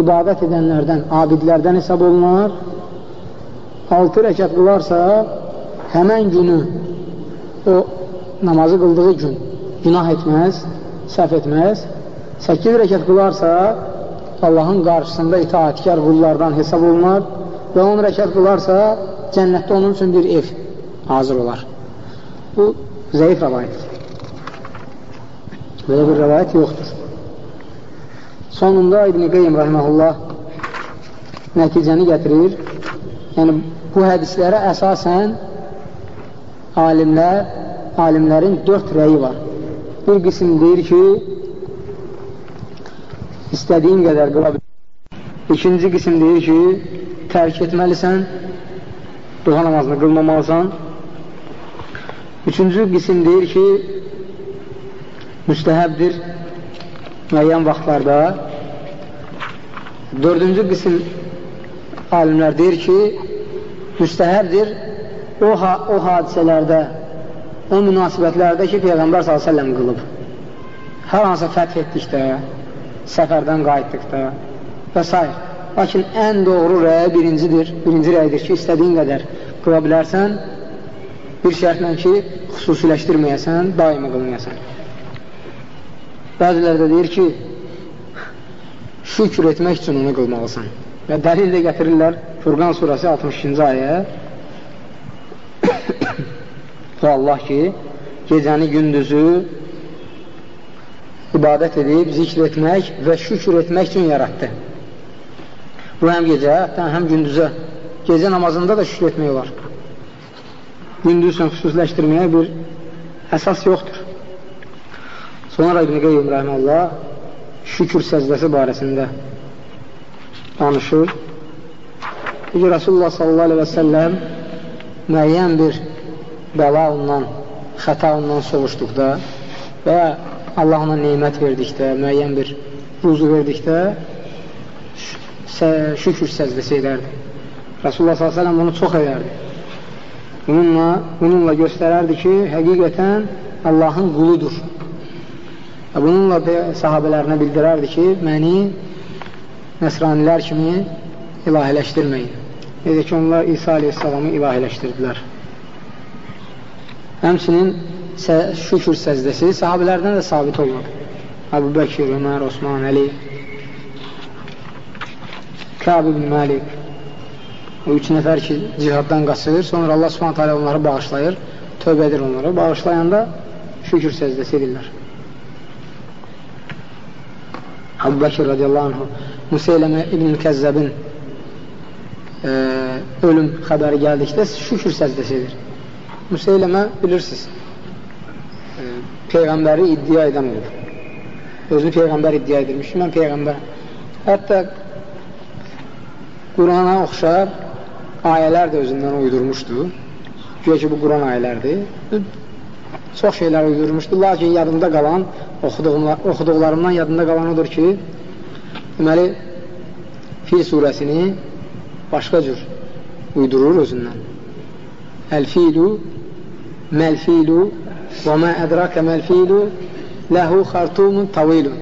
ibadət edənlərdən, abidlərdən hesab olunar. Altı rəkət qılarsa həmən günü o namazı qıldığı gün günah etməz səhv etməz. 8 rəkət qılarsa Allahın qarşısında itaatkar qullardan hesab olunar və 10 rəkət qılarsa cənnətdə onun üçün bir ev hazır olar. Bu zəif rəvayətdir. Belə bir rəvayət yoxdur. Sonunda İbn-i Qeym rəhməhullah nəticəni gətirir. Yəni, bu hədislərə əsasən alimlər, alimlərin dörd rəyi var. Bir qism deyir ki, istədiyin qədər qıla bilir. İkinci qism deyir ki, tərk etməlisən, duha namazını qılmamalısan. Üçüncü qisim deyir ki, müstəhəbdir müəyyən vaxtlarda. Dördüncü qisim alimlər deyir ki, müstəhəbdir o, ha o hadisələrdə, o münasibətlərdə ki, Peyğəmbər s.ə.v qılıb. Hər hansı fəth etdikdə, səfərdən qayıtdıqda və s. Lakin ən doğru rəy birincidir. Birinci rəydir ki, istədiyin qədər qıla bilərsən. Bir şərtlə ki, xüsusiləşdirməyəsən, daimi qılmayasan. Bəziləri də deyir ki, şükür etmək üçün onu qılmalısan. Və dəlil də gətirirlər Furqan surəsi 62-ci ayə [coughs] Bu Allah ki, gecəni, gündüzü ibadət edib, zikr etmək və şükür etmək üçün yaratdı. Bu həm gecə, hətta həm gündüzə. Gecə namazında da şükür etmək olar. Gündüzlə xüsusləşdirməyə bir əsas yoxdur. Sonra İbn-i Qeyyum rəhməllah şükür səzdəsi barəsində danışır. Peki Rasulullah sallallahu aleyhi və səlləm müəyyən bir bəla ondan, xəta ondan soğuşduqda və Allah ona neymət verdikdə, müəyyən bir ruzu verdikdə şükür səcdəsi edərdi. Rasulullah s.ə.v bunu çox edərdi. Bununla, bununla göstərərdi ki, həqiqətən Allahın quludur. Və bununla sahabələrinə bildirərdi ki, məni nəsranilər kimi ilahiləşdirməyin. Necə ki, onlar İsa aleyhissalamı ilahiləşdirdilər. Həmçinin şükür səzdəsi sahabələrdən də sabit olmadı. Əbu Bəkir, Ömər, Osman, Əli, Kəb ibn Məlik, o üç nəfər ki, cihaddan qaçır, sonra Allah subhanət hələ onları bağışlayır, tövbə edir onları, bağışlayanda şükür səzdəsi edirlər. Əbu Bəkir radiyallahu anh, Museyləmə ibn Kəzzəbin e, ölüm xəbəri gəldikdə şükür səzdəsi edir. Museyləmə bilirsiniz, Peyğəmbəri iddia edən olub. Özünü Peyğəmbər iddia edilmiş, mən Peyğəmbər. Hətta Qurana oxşar ayələr də özündən uydurmuşdu. Güya ki, bu Quran ayələrdir. Çox şeylər uydurmuşdu, lakin yadımda qalan, oxuduqlarımdan yadımda qalan odur ki, deməli, Fil surəsini başqa cür uydurur özündən. Əl-filu, məl-filu və mə ədrakə məl-filu ləhu xartumun tavilun.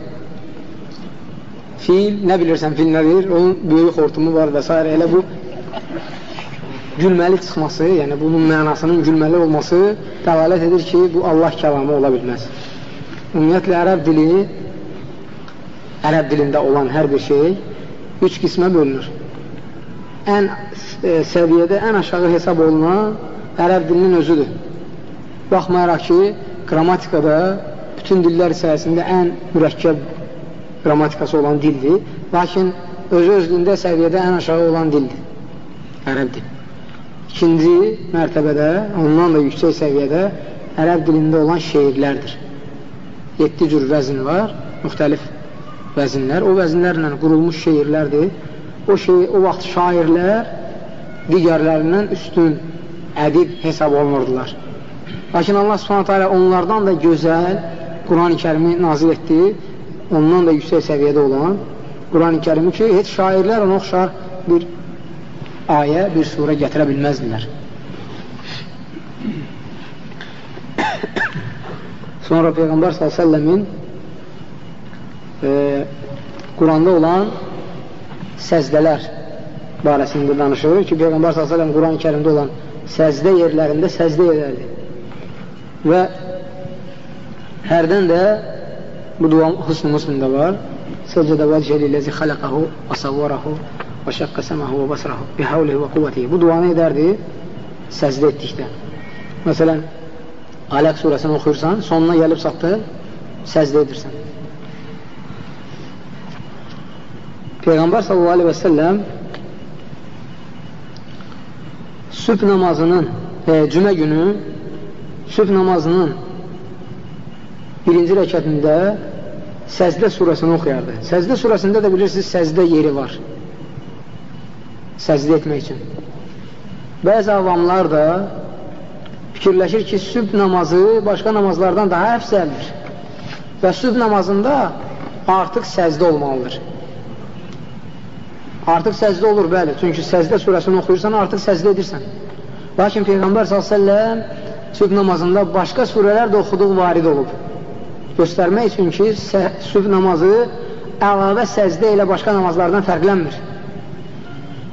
Fil, nə bilirsən fil nədir? Onun böyük xortumu var və s. Elə bu gülməli çıxması, yəni bunun mənasının gülməli olması dəlalət edir ki, bu Allah kəlamı ola bilməz. Ümumiyyətlə, ərəb dili, ərəb dilində olan hər bir şey üç qismə bölünür. Ən e, səviyyədə, ən aşağı hesab olunan ərəb dilinin özüdür. Baxmayaraq ki, qrammatikada bütün dillər sayəsində ən mürəkkəb qrammatikası olan dildir, lakin özü özlüyündə səviyyədə ən aşağı olan dildir. Ərəb dil. İkinci mərtəbədə, ondan da yüksək səviyyədə ərəb dilində olan şeirlərdir. 7 cür vəzin var, müxtəlif vəzinlər. O vəzinlərlə qurulmuş şeirlərdir. O, şey, o vaxt şairlər digərlərindən üstün ədib hesab olunurdular. Lakin Allah subhanətə alə onlardan da gözəl Quran-ı kərimi nazil etdi. Ondan da yüksək səviyyədə olan Quran-ı kərimi ki, heç şairlər ona oxşar bir ayə, bir surə gətirə bilməzdilər. Sonra Peyğəmbər s.ə.v-in e, Quranda olan səzdələr barəsində danışır ki, Peyğəmbər s.ə.v Quran-ı kərimdə olan səzdə yerlərində səzdə edərdi. Və hərdən də bu dua Hüsnü Müslimdə var. Səcədə vəcəli ləzi xaləqəhu və savvarahu və şəqqə səməhu və basrahu bi havlihi və quvvətihi. Bu duanı edərdi səzdə etdikdə. Məsələn, Aləq surəsini oxuyursan, sonuna gəlib çatdı, səzdə edirsən. Peyğəmbər sallallahu aleyhi və səlləm sübh namazının e, cümə günü sübh namazının birinci rəkətində Səzdə surəsini oxuyardı. Səzdə surəsində də bilirsiniz, səzdə yeri var səcdə etmək üçün. Bəzi avamlar da fikirləşir ki, sübh namazı başqa namazlardan daha əfsəldir və sübh namazında artıq səzdə olmalıdır. Artıq səzdə olur, bəli, çünki səzdə surəsini oxuyursan, artıq səzdə edirsən. Lakin Peyğəmbər s.ə.v sübh namazında başqa surələr də oxuduğu varid olub. Göstərmək üçün ki, sübh namazı əlavə səzdə ilə başqa namazlardan fərqlənmir.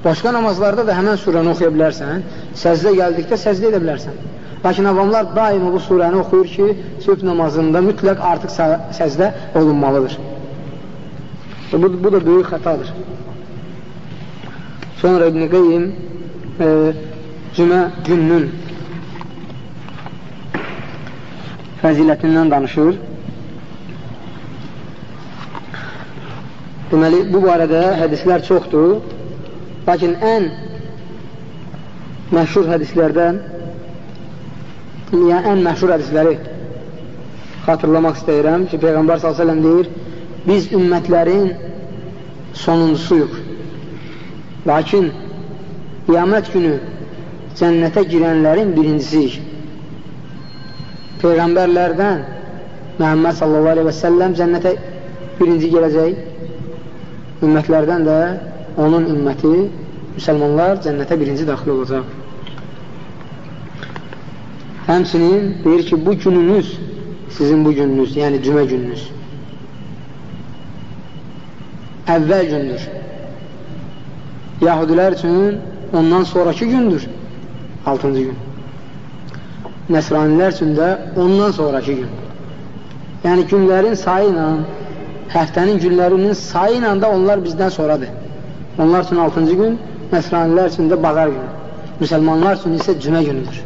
Başqa namazlarda da həmən surəni oxuya bilərsən, səzdə gəldikdə səzdə edə bilərsən. Lakin avamlar daima bu surəni oxuyur ki, sübh namazında mütləq artıq səzdə olunmalıdır. Bu, bu da böyük xətadır. Sonra İbn-i Qeyyim e, cümə gününün fəzilətindən danışır. Deməli, bu barədə hədislər çoxdur. Lakin ən məşhur hədislərdən yəni ən məşhur hədisləri xatırlamaq istəyirəm ki, Peyğəmbər s.ə.v deyir, biz ümmətlərin sonuncusuyuq. Lakin qiyamət günü cənnətə girənlərin birincisiyik. Peyğəmbərlərdən Məhəmməd sallallahu aleyhi və səlləm cənnətə birinci gələcək, ümmətlərdən də onun ümməti, müsəlmanlar cənnətə birinci daxil olacaq. Həmçinin deyir ki, bu gününüz sizin bu gününüz, yəni cümə gününüz əvvəl gündür. Yahudilər üçün ondan sonraki gündür, 6-cı gün. Nəsranilər üçün də ondan sonraki gün. Yəni günlərin sayı ilə həftənin günlərinin sayı ilə də onlar bizdən sonradır. Onlar üçün 6-cı gün, məsranilər üçün də bazar günü. Müsəlmanlar üçün isə cümə günüdür.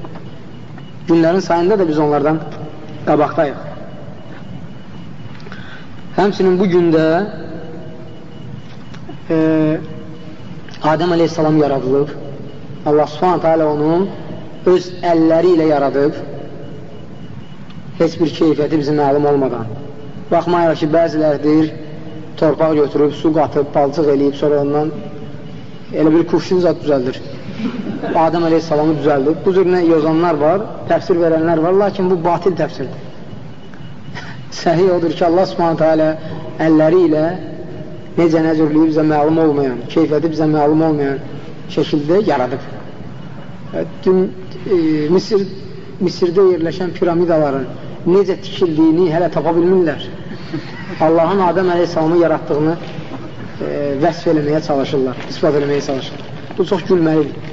Günlərin sayında da biz onlardan qabaqdayıq. Həmçinin bu gündə e, Adəm əleyhissalam yaradılıb. Allah subhanətə alə onun öz əlləri ilə yaradıb. Heç bir keyfiyyəti bizim məlum olmadan. Baxmayaq ki, bəzilər deyir, torpaq götürüb, su qatıb, balcıq eləyib, sonra ondan elə bir kufşin zat düzəldir. Adəm əleyhissalamı düzəldib. Bu cür nə yozanlar var, təfsir verənlər var, lakin bu batil təfsirdir. [laughs] Səhih odur ki, Allah subhanətə alə əlləri ilə necə nəcürlüyü bizə məlum olmayan, keyfiyyəti bizə məlum olmayan şəkildə yaradıb. Dün e, Misir, Misirdə yerləşən piramidaların necə tikildiyini hələ tapa bilmirlər. Allahın Adəm əleyhissalamı yaratdığını e, vəsf eləməyə çalışırlar, ispat eləməyə çalışırlar. Bu çox gülməlidir.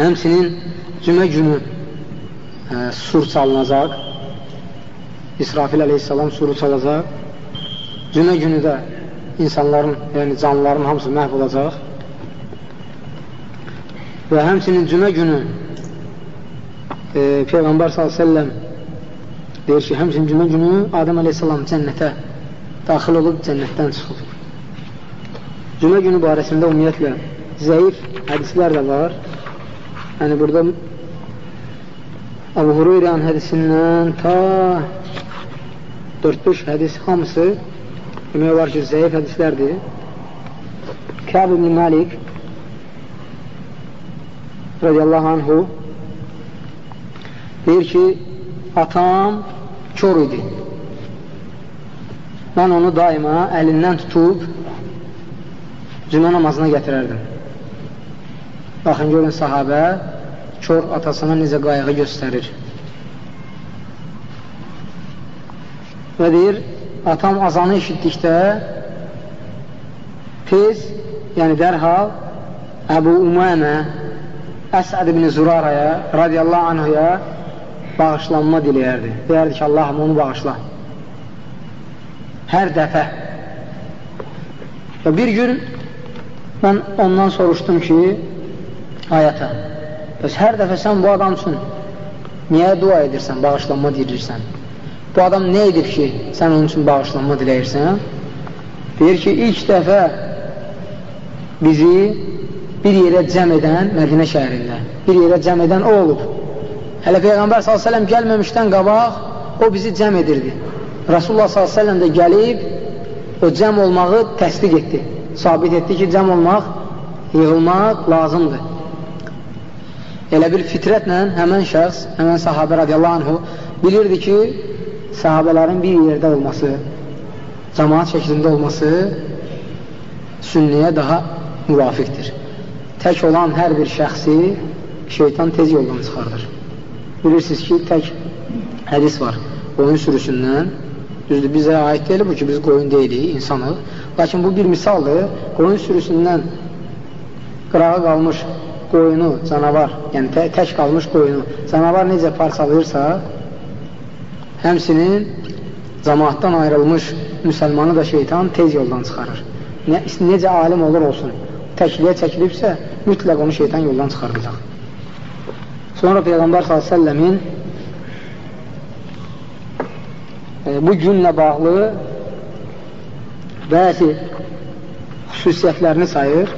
Həmsinin cümə günü e, sur çalınacaq. İsrafil əleyhissalam suru çalacaq. Cümə günü də insanların, yəni canlıların hamısı məhv olacaq. Və həmsinin cümə günü e, Peyğəmbər s.ə.v deyir ki, həmçin cümə günü Adəm əleyhissalam cənnətə daxil olub, cənnətdən çıxıb. Cümə günü barəsində ümumiyyətlə zəif hədislər də var. Yəni, burada Əbu Hureyran hədisindən ta 4-5 hədis hamısı demək olar ki, zəif hədislərdir. Kəb ibn Malik radiyallahu anhu deyir ki, atam kör idi. Mən onu daima əlindən tutub cümə namazına gətirərdim. Baxın, görün, sahabə kör atasına necə qayğı göstərir. Və deyir, atam azanı eşitdikdə tez, yəni dərhal Əbu Umamə Əsəd ibn Zuraraya radiyallahu anhuya bağışlanma diləyərdi. Deyərdi ki, Allahım onu bağışla. Hər dəfə. Və bir gün mən ondan soruşdum ki, ayətə, bəs hər dəfə sən bu adam üçün niyə dua edirsən, bağışlanma dilirsən? Bu adam nə edib ki, sən onun üçün bağışlanma diləyirsən? Deyir ki, ilk dəfə bizi bir yerə cəm edən Mədinə şəhərində, bir yerə cəm edən o olub. Hələ Peyğəmbər s.ə.v gəlməmişdən qabaq o bizi cəm edirdi. Rasulullah s.ə.v də gəlib o cəm olmağı təsdiq etdi. Sabit etdi ki, cəm olmaq, yığılmaq lazımdır. Elə bir fitrətlə həmən şəxs, həmən sahabə radiyallahu anhu bilirdi ki, sahabələrin bir yerdə olması, cəmaat şəklində olması sünniyə daha müvafiqdir tək olan hər bir şəxsi şeytan tez yoldan çıxardır. Bilirsiniz ki, tək hədis var qoyun sürüsündən. Düzdür, bizə aid deyil bu ki, biz qoyun deyilik, insanıq. Lakin bu bir misaldır. Qoyun sürüsündən qırağa qalmış qoyunu, canavar, yəni tə tək qalmış qoyunu, canavar necə parçalayırsa, həmsinin cəmaatdan ayrılmış müsəlmanı da şeytan tez yoldan çıxarır. Nə, necə alim olur olsun təkliyə çəkilibsə, mütləq onu şeytan yoldan çıxardacaq. Sonra Peyğəmbər s.ə.v-in e, bu günlə bağlı bəzi xüsusiyyətlərini sayır.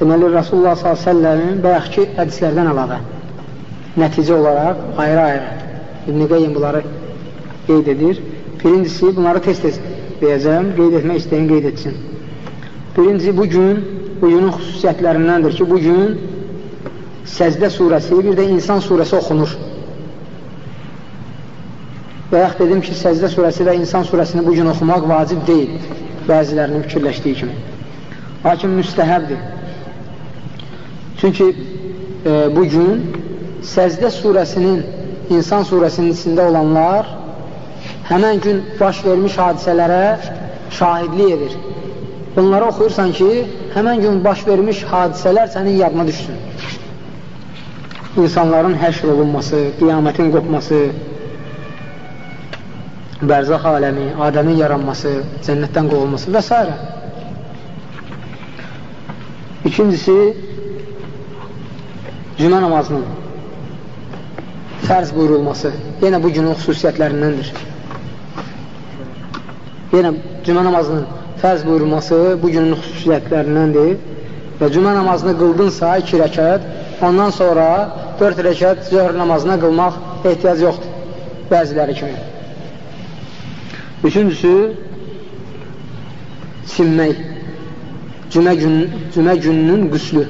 Deməli, Rasulullah s.ə.v-in bayaqki hədislərdən əlavə nəticə olaraq ayrı-ayrı İbn-i Qeyyim bunları qeyd edir. Birincisi, bunları tez-tez deyəcəm, qeyd etmək istəyən qeyd etsin. Birinci, bu gün, bu günün xüsusiyyətlərindəndir ki, bu gün Səzdə surəsi, bir də İnsan surəsi oxunur. Yaxud dedim ki, Səzdə surəsi və İnsan surəsini bu gün oxumaq vacib deyil, bəzilərinin fikirləşdiyi kimi. Lakin müstəhəbdir. Çünki e, bu gün Səzdə surəsinin, İnsan surəsinin içində olanlar həmən gün baş vermiş hadisələrə şahidlik edir. Bunları oxuyursan ki, həmən gün baş vermiş hadisələr sənin yadına düşsün. İnsanların həşr olunması, qiyamətin qopması, bərzaq aləmi, Adəmin yaranması, cənnətdən qovulması və s. İkincisi, cümə namazının fərz buyurulması yenə bu günün xüsusiyyətlərindəndir. Yenə cümə namazının fərz buyurulması bu günün xüsusiyyətlərindəndir və cümə namazını qıldınsa iki rəkət, ondan sonra dörd rəkət zöhr namazına qılmaq ehtiyac yoxdur bəziləri kimi. Üçüncüsü, sinmək. Cümə, gün, cümə gününün qüslü.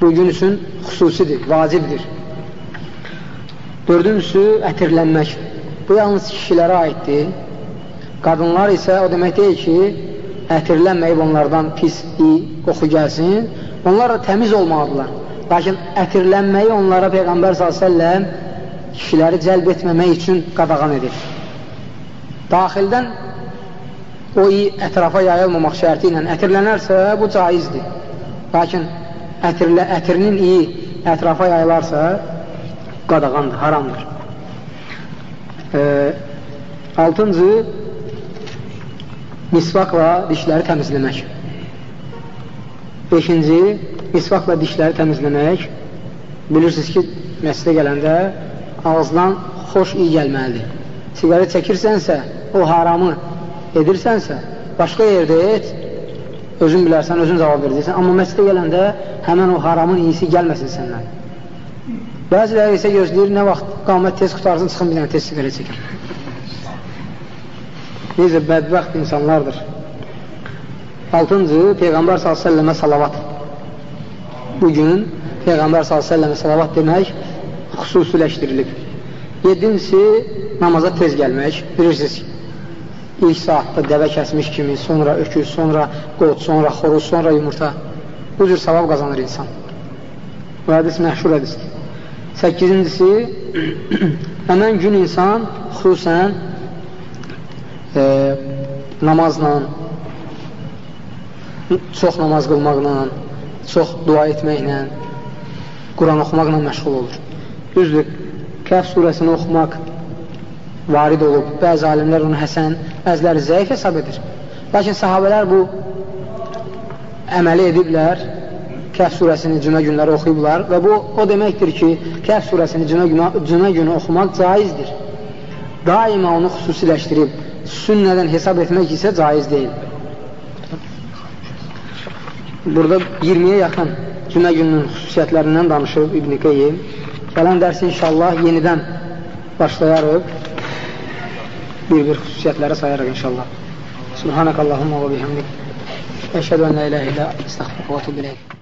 Bu gün üçün xüsusidir, vacibdir. Dördüncüsü, ətirlənmək. Bu yalnız kişilərə aiddir. Qadınlar isə o demək deyil ki, ətirlənməyib onlardan pis, iyi, qoxu gəlsin. Onlar da təmiz olmalıdırlar. Lakin ətirlənməyi onlara Peyğəmbər s.ə.v kişiləri cəlb etməmək üçün qadağan edir. Daxildən o iyi ətrafa yayılmamaq şərti ilə ətirlənərsə, bu caizdir. Lakin ətirlə, ətirinin iyi ətrafa yayılarsa, qadağandır, haramdır. E, altıncı, misvaqla dişləri təmizləmək. Beşinci, misvaqla dişləri təmizləmək. Bilirsiniz ki, məsələ gələndə ağızdan xoş iyi gəlməlidir. Siqaret çəkirsənsə, o haramı edirsənsə, başqa yerdə et, özün bilərsən, özün cavab verəcəksən. Amma məsələ gələndə həmən o haramın iyisi gəlməsin səndən. Bəziləri isə gözləyir, nə vaxt qamət tez qutarsın, çıxın bir dənə tez siqaret çəkin. Necə bədbəxt insanlardır. Altıncı, Peyğəmbər s.ə.və salavat. Bugün Peyğəmbər s.ə.və salavat demək xüsusiləşdirilib. Yedincisi, namaza tez gəlmək. Bilirsiniz, ilk saatda dəvə kəsmiş kimi, sonra öküz, sonra qot, sonra xoruz, sonra yumurta. Bu cür savab qazanır insan. Bu hədis məşhur hədisdir. Səkizincisi, [clears throat] həmən gün insan xüsusən e, namazla, çox namaz qılmaqla, çox dua etməklə, Quran oxumaqla məşğul olur. Düzdür, Kəhv surəsini oxumaq varid olub. Bəzi alimlər onu həsən, bəziləri zəif hesab edir. Lakin sahabələr bu əməli ediblər, Kəhv surəsini cümə günləri oxuyublar və bu o deməkdir ki, Kəhv surəsini cümə günü, cümə günü oxumaq caizdir. Daima onu xüsusiləşdirib, sünnədən hesab etmək isə caiz deyil. Burada 20-yə yaxın cümə gününün xüsusiyyətlərindən danışıb İbn-i Qeyyim. Gələn dərsi inşallah yenidən başlayarıq. Bir-bir xüsusiyyətləri sayarıq inşallah. Subhanəkallahumma və bihamdik. Əşhədu ən la ilahe illə tubiləyik.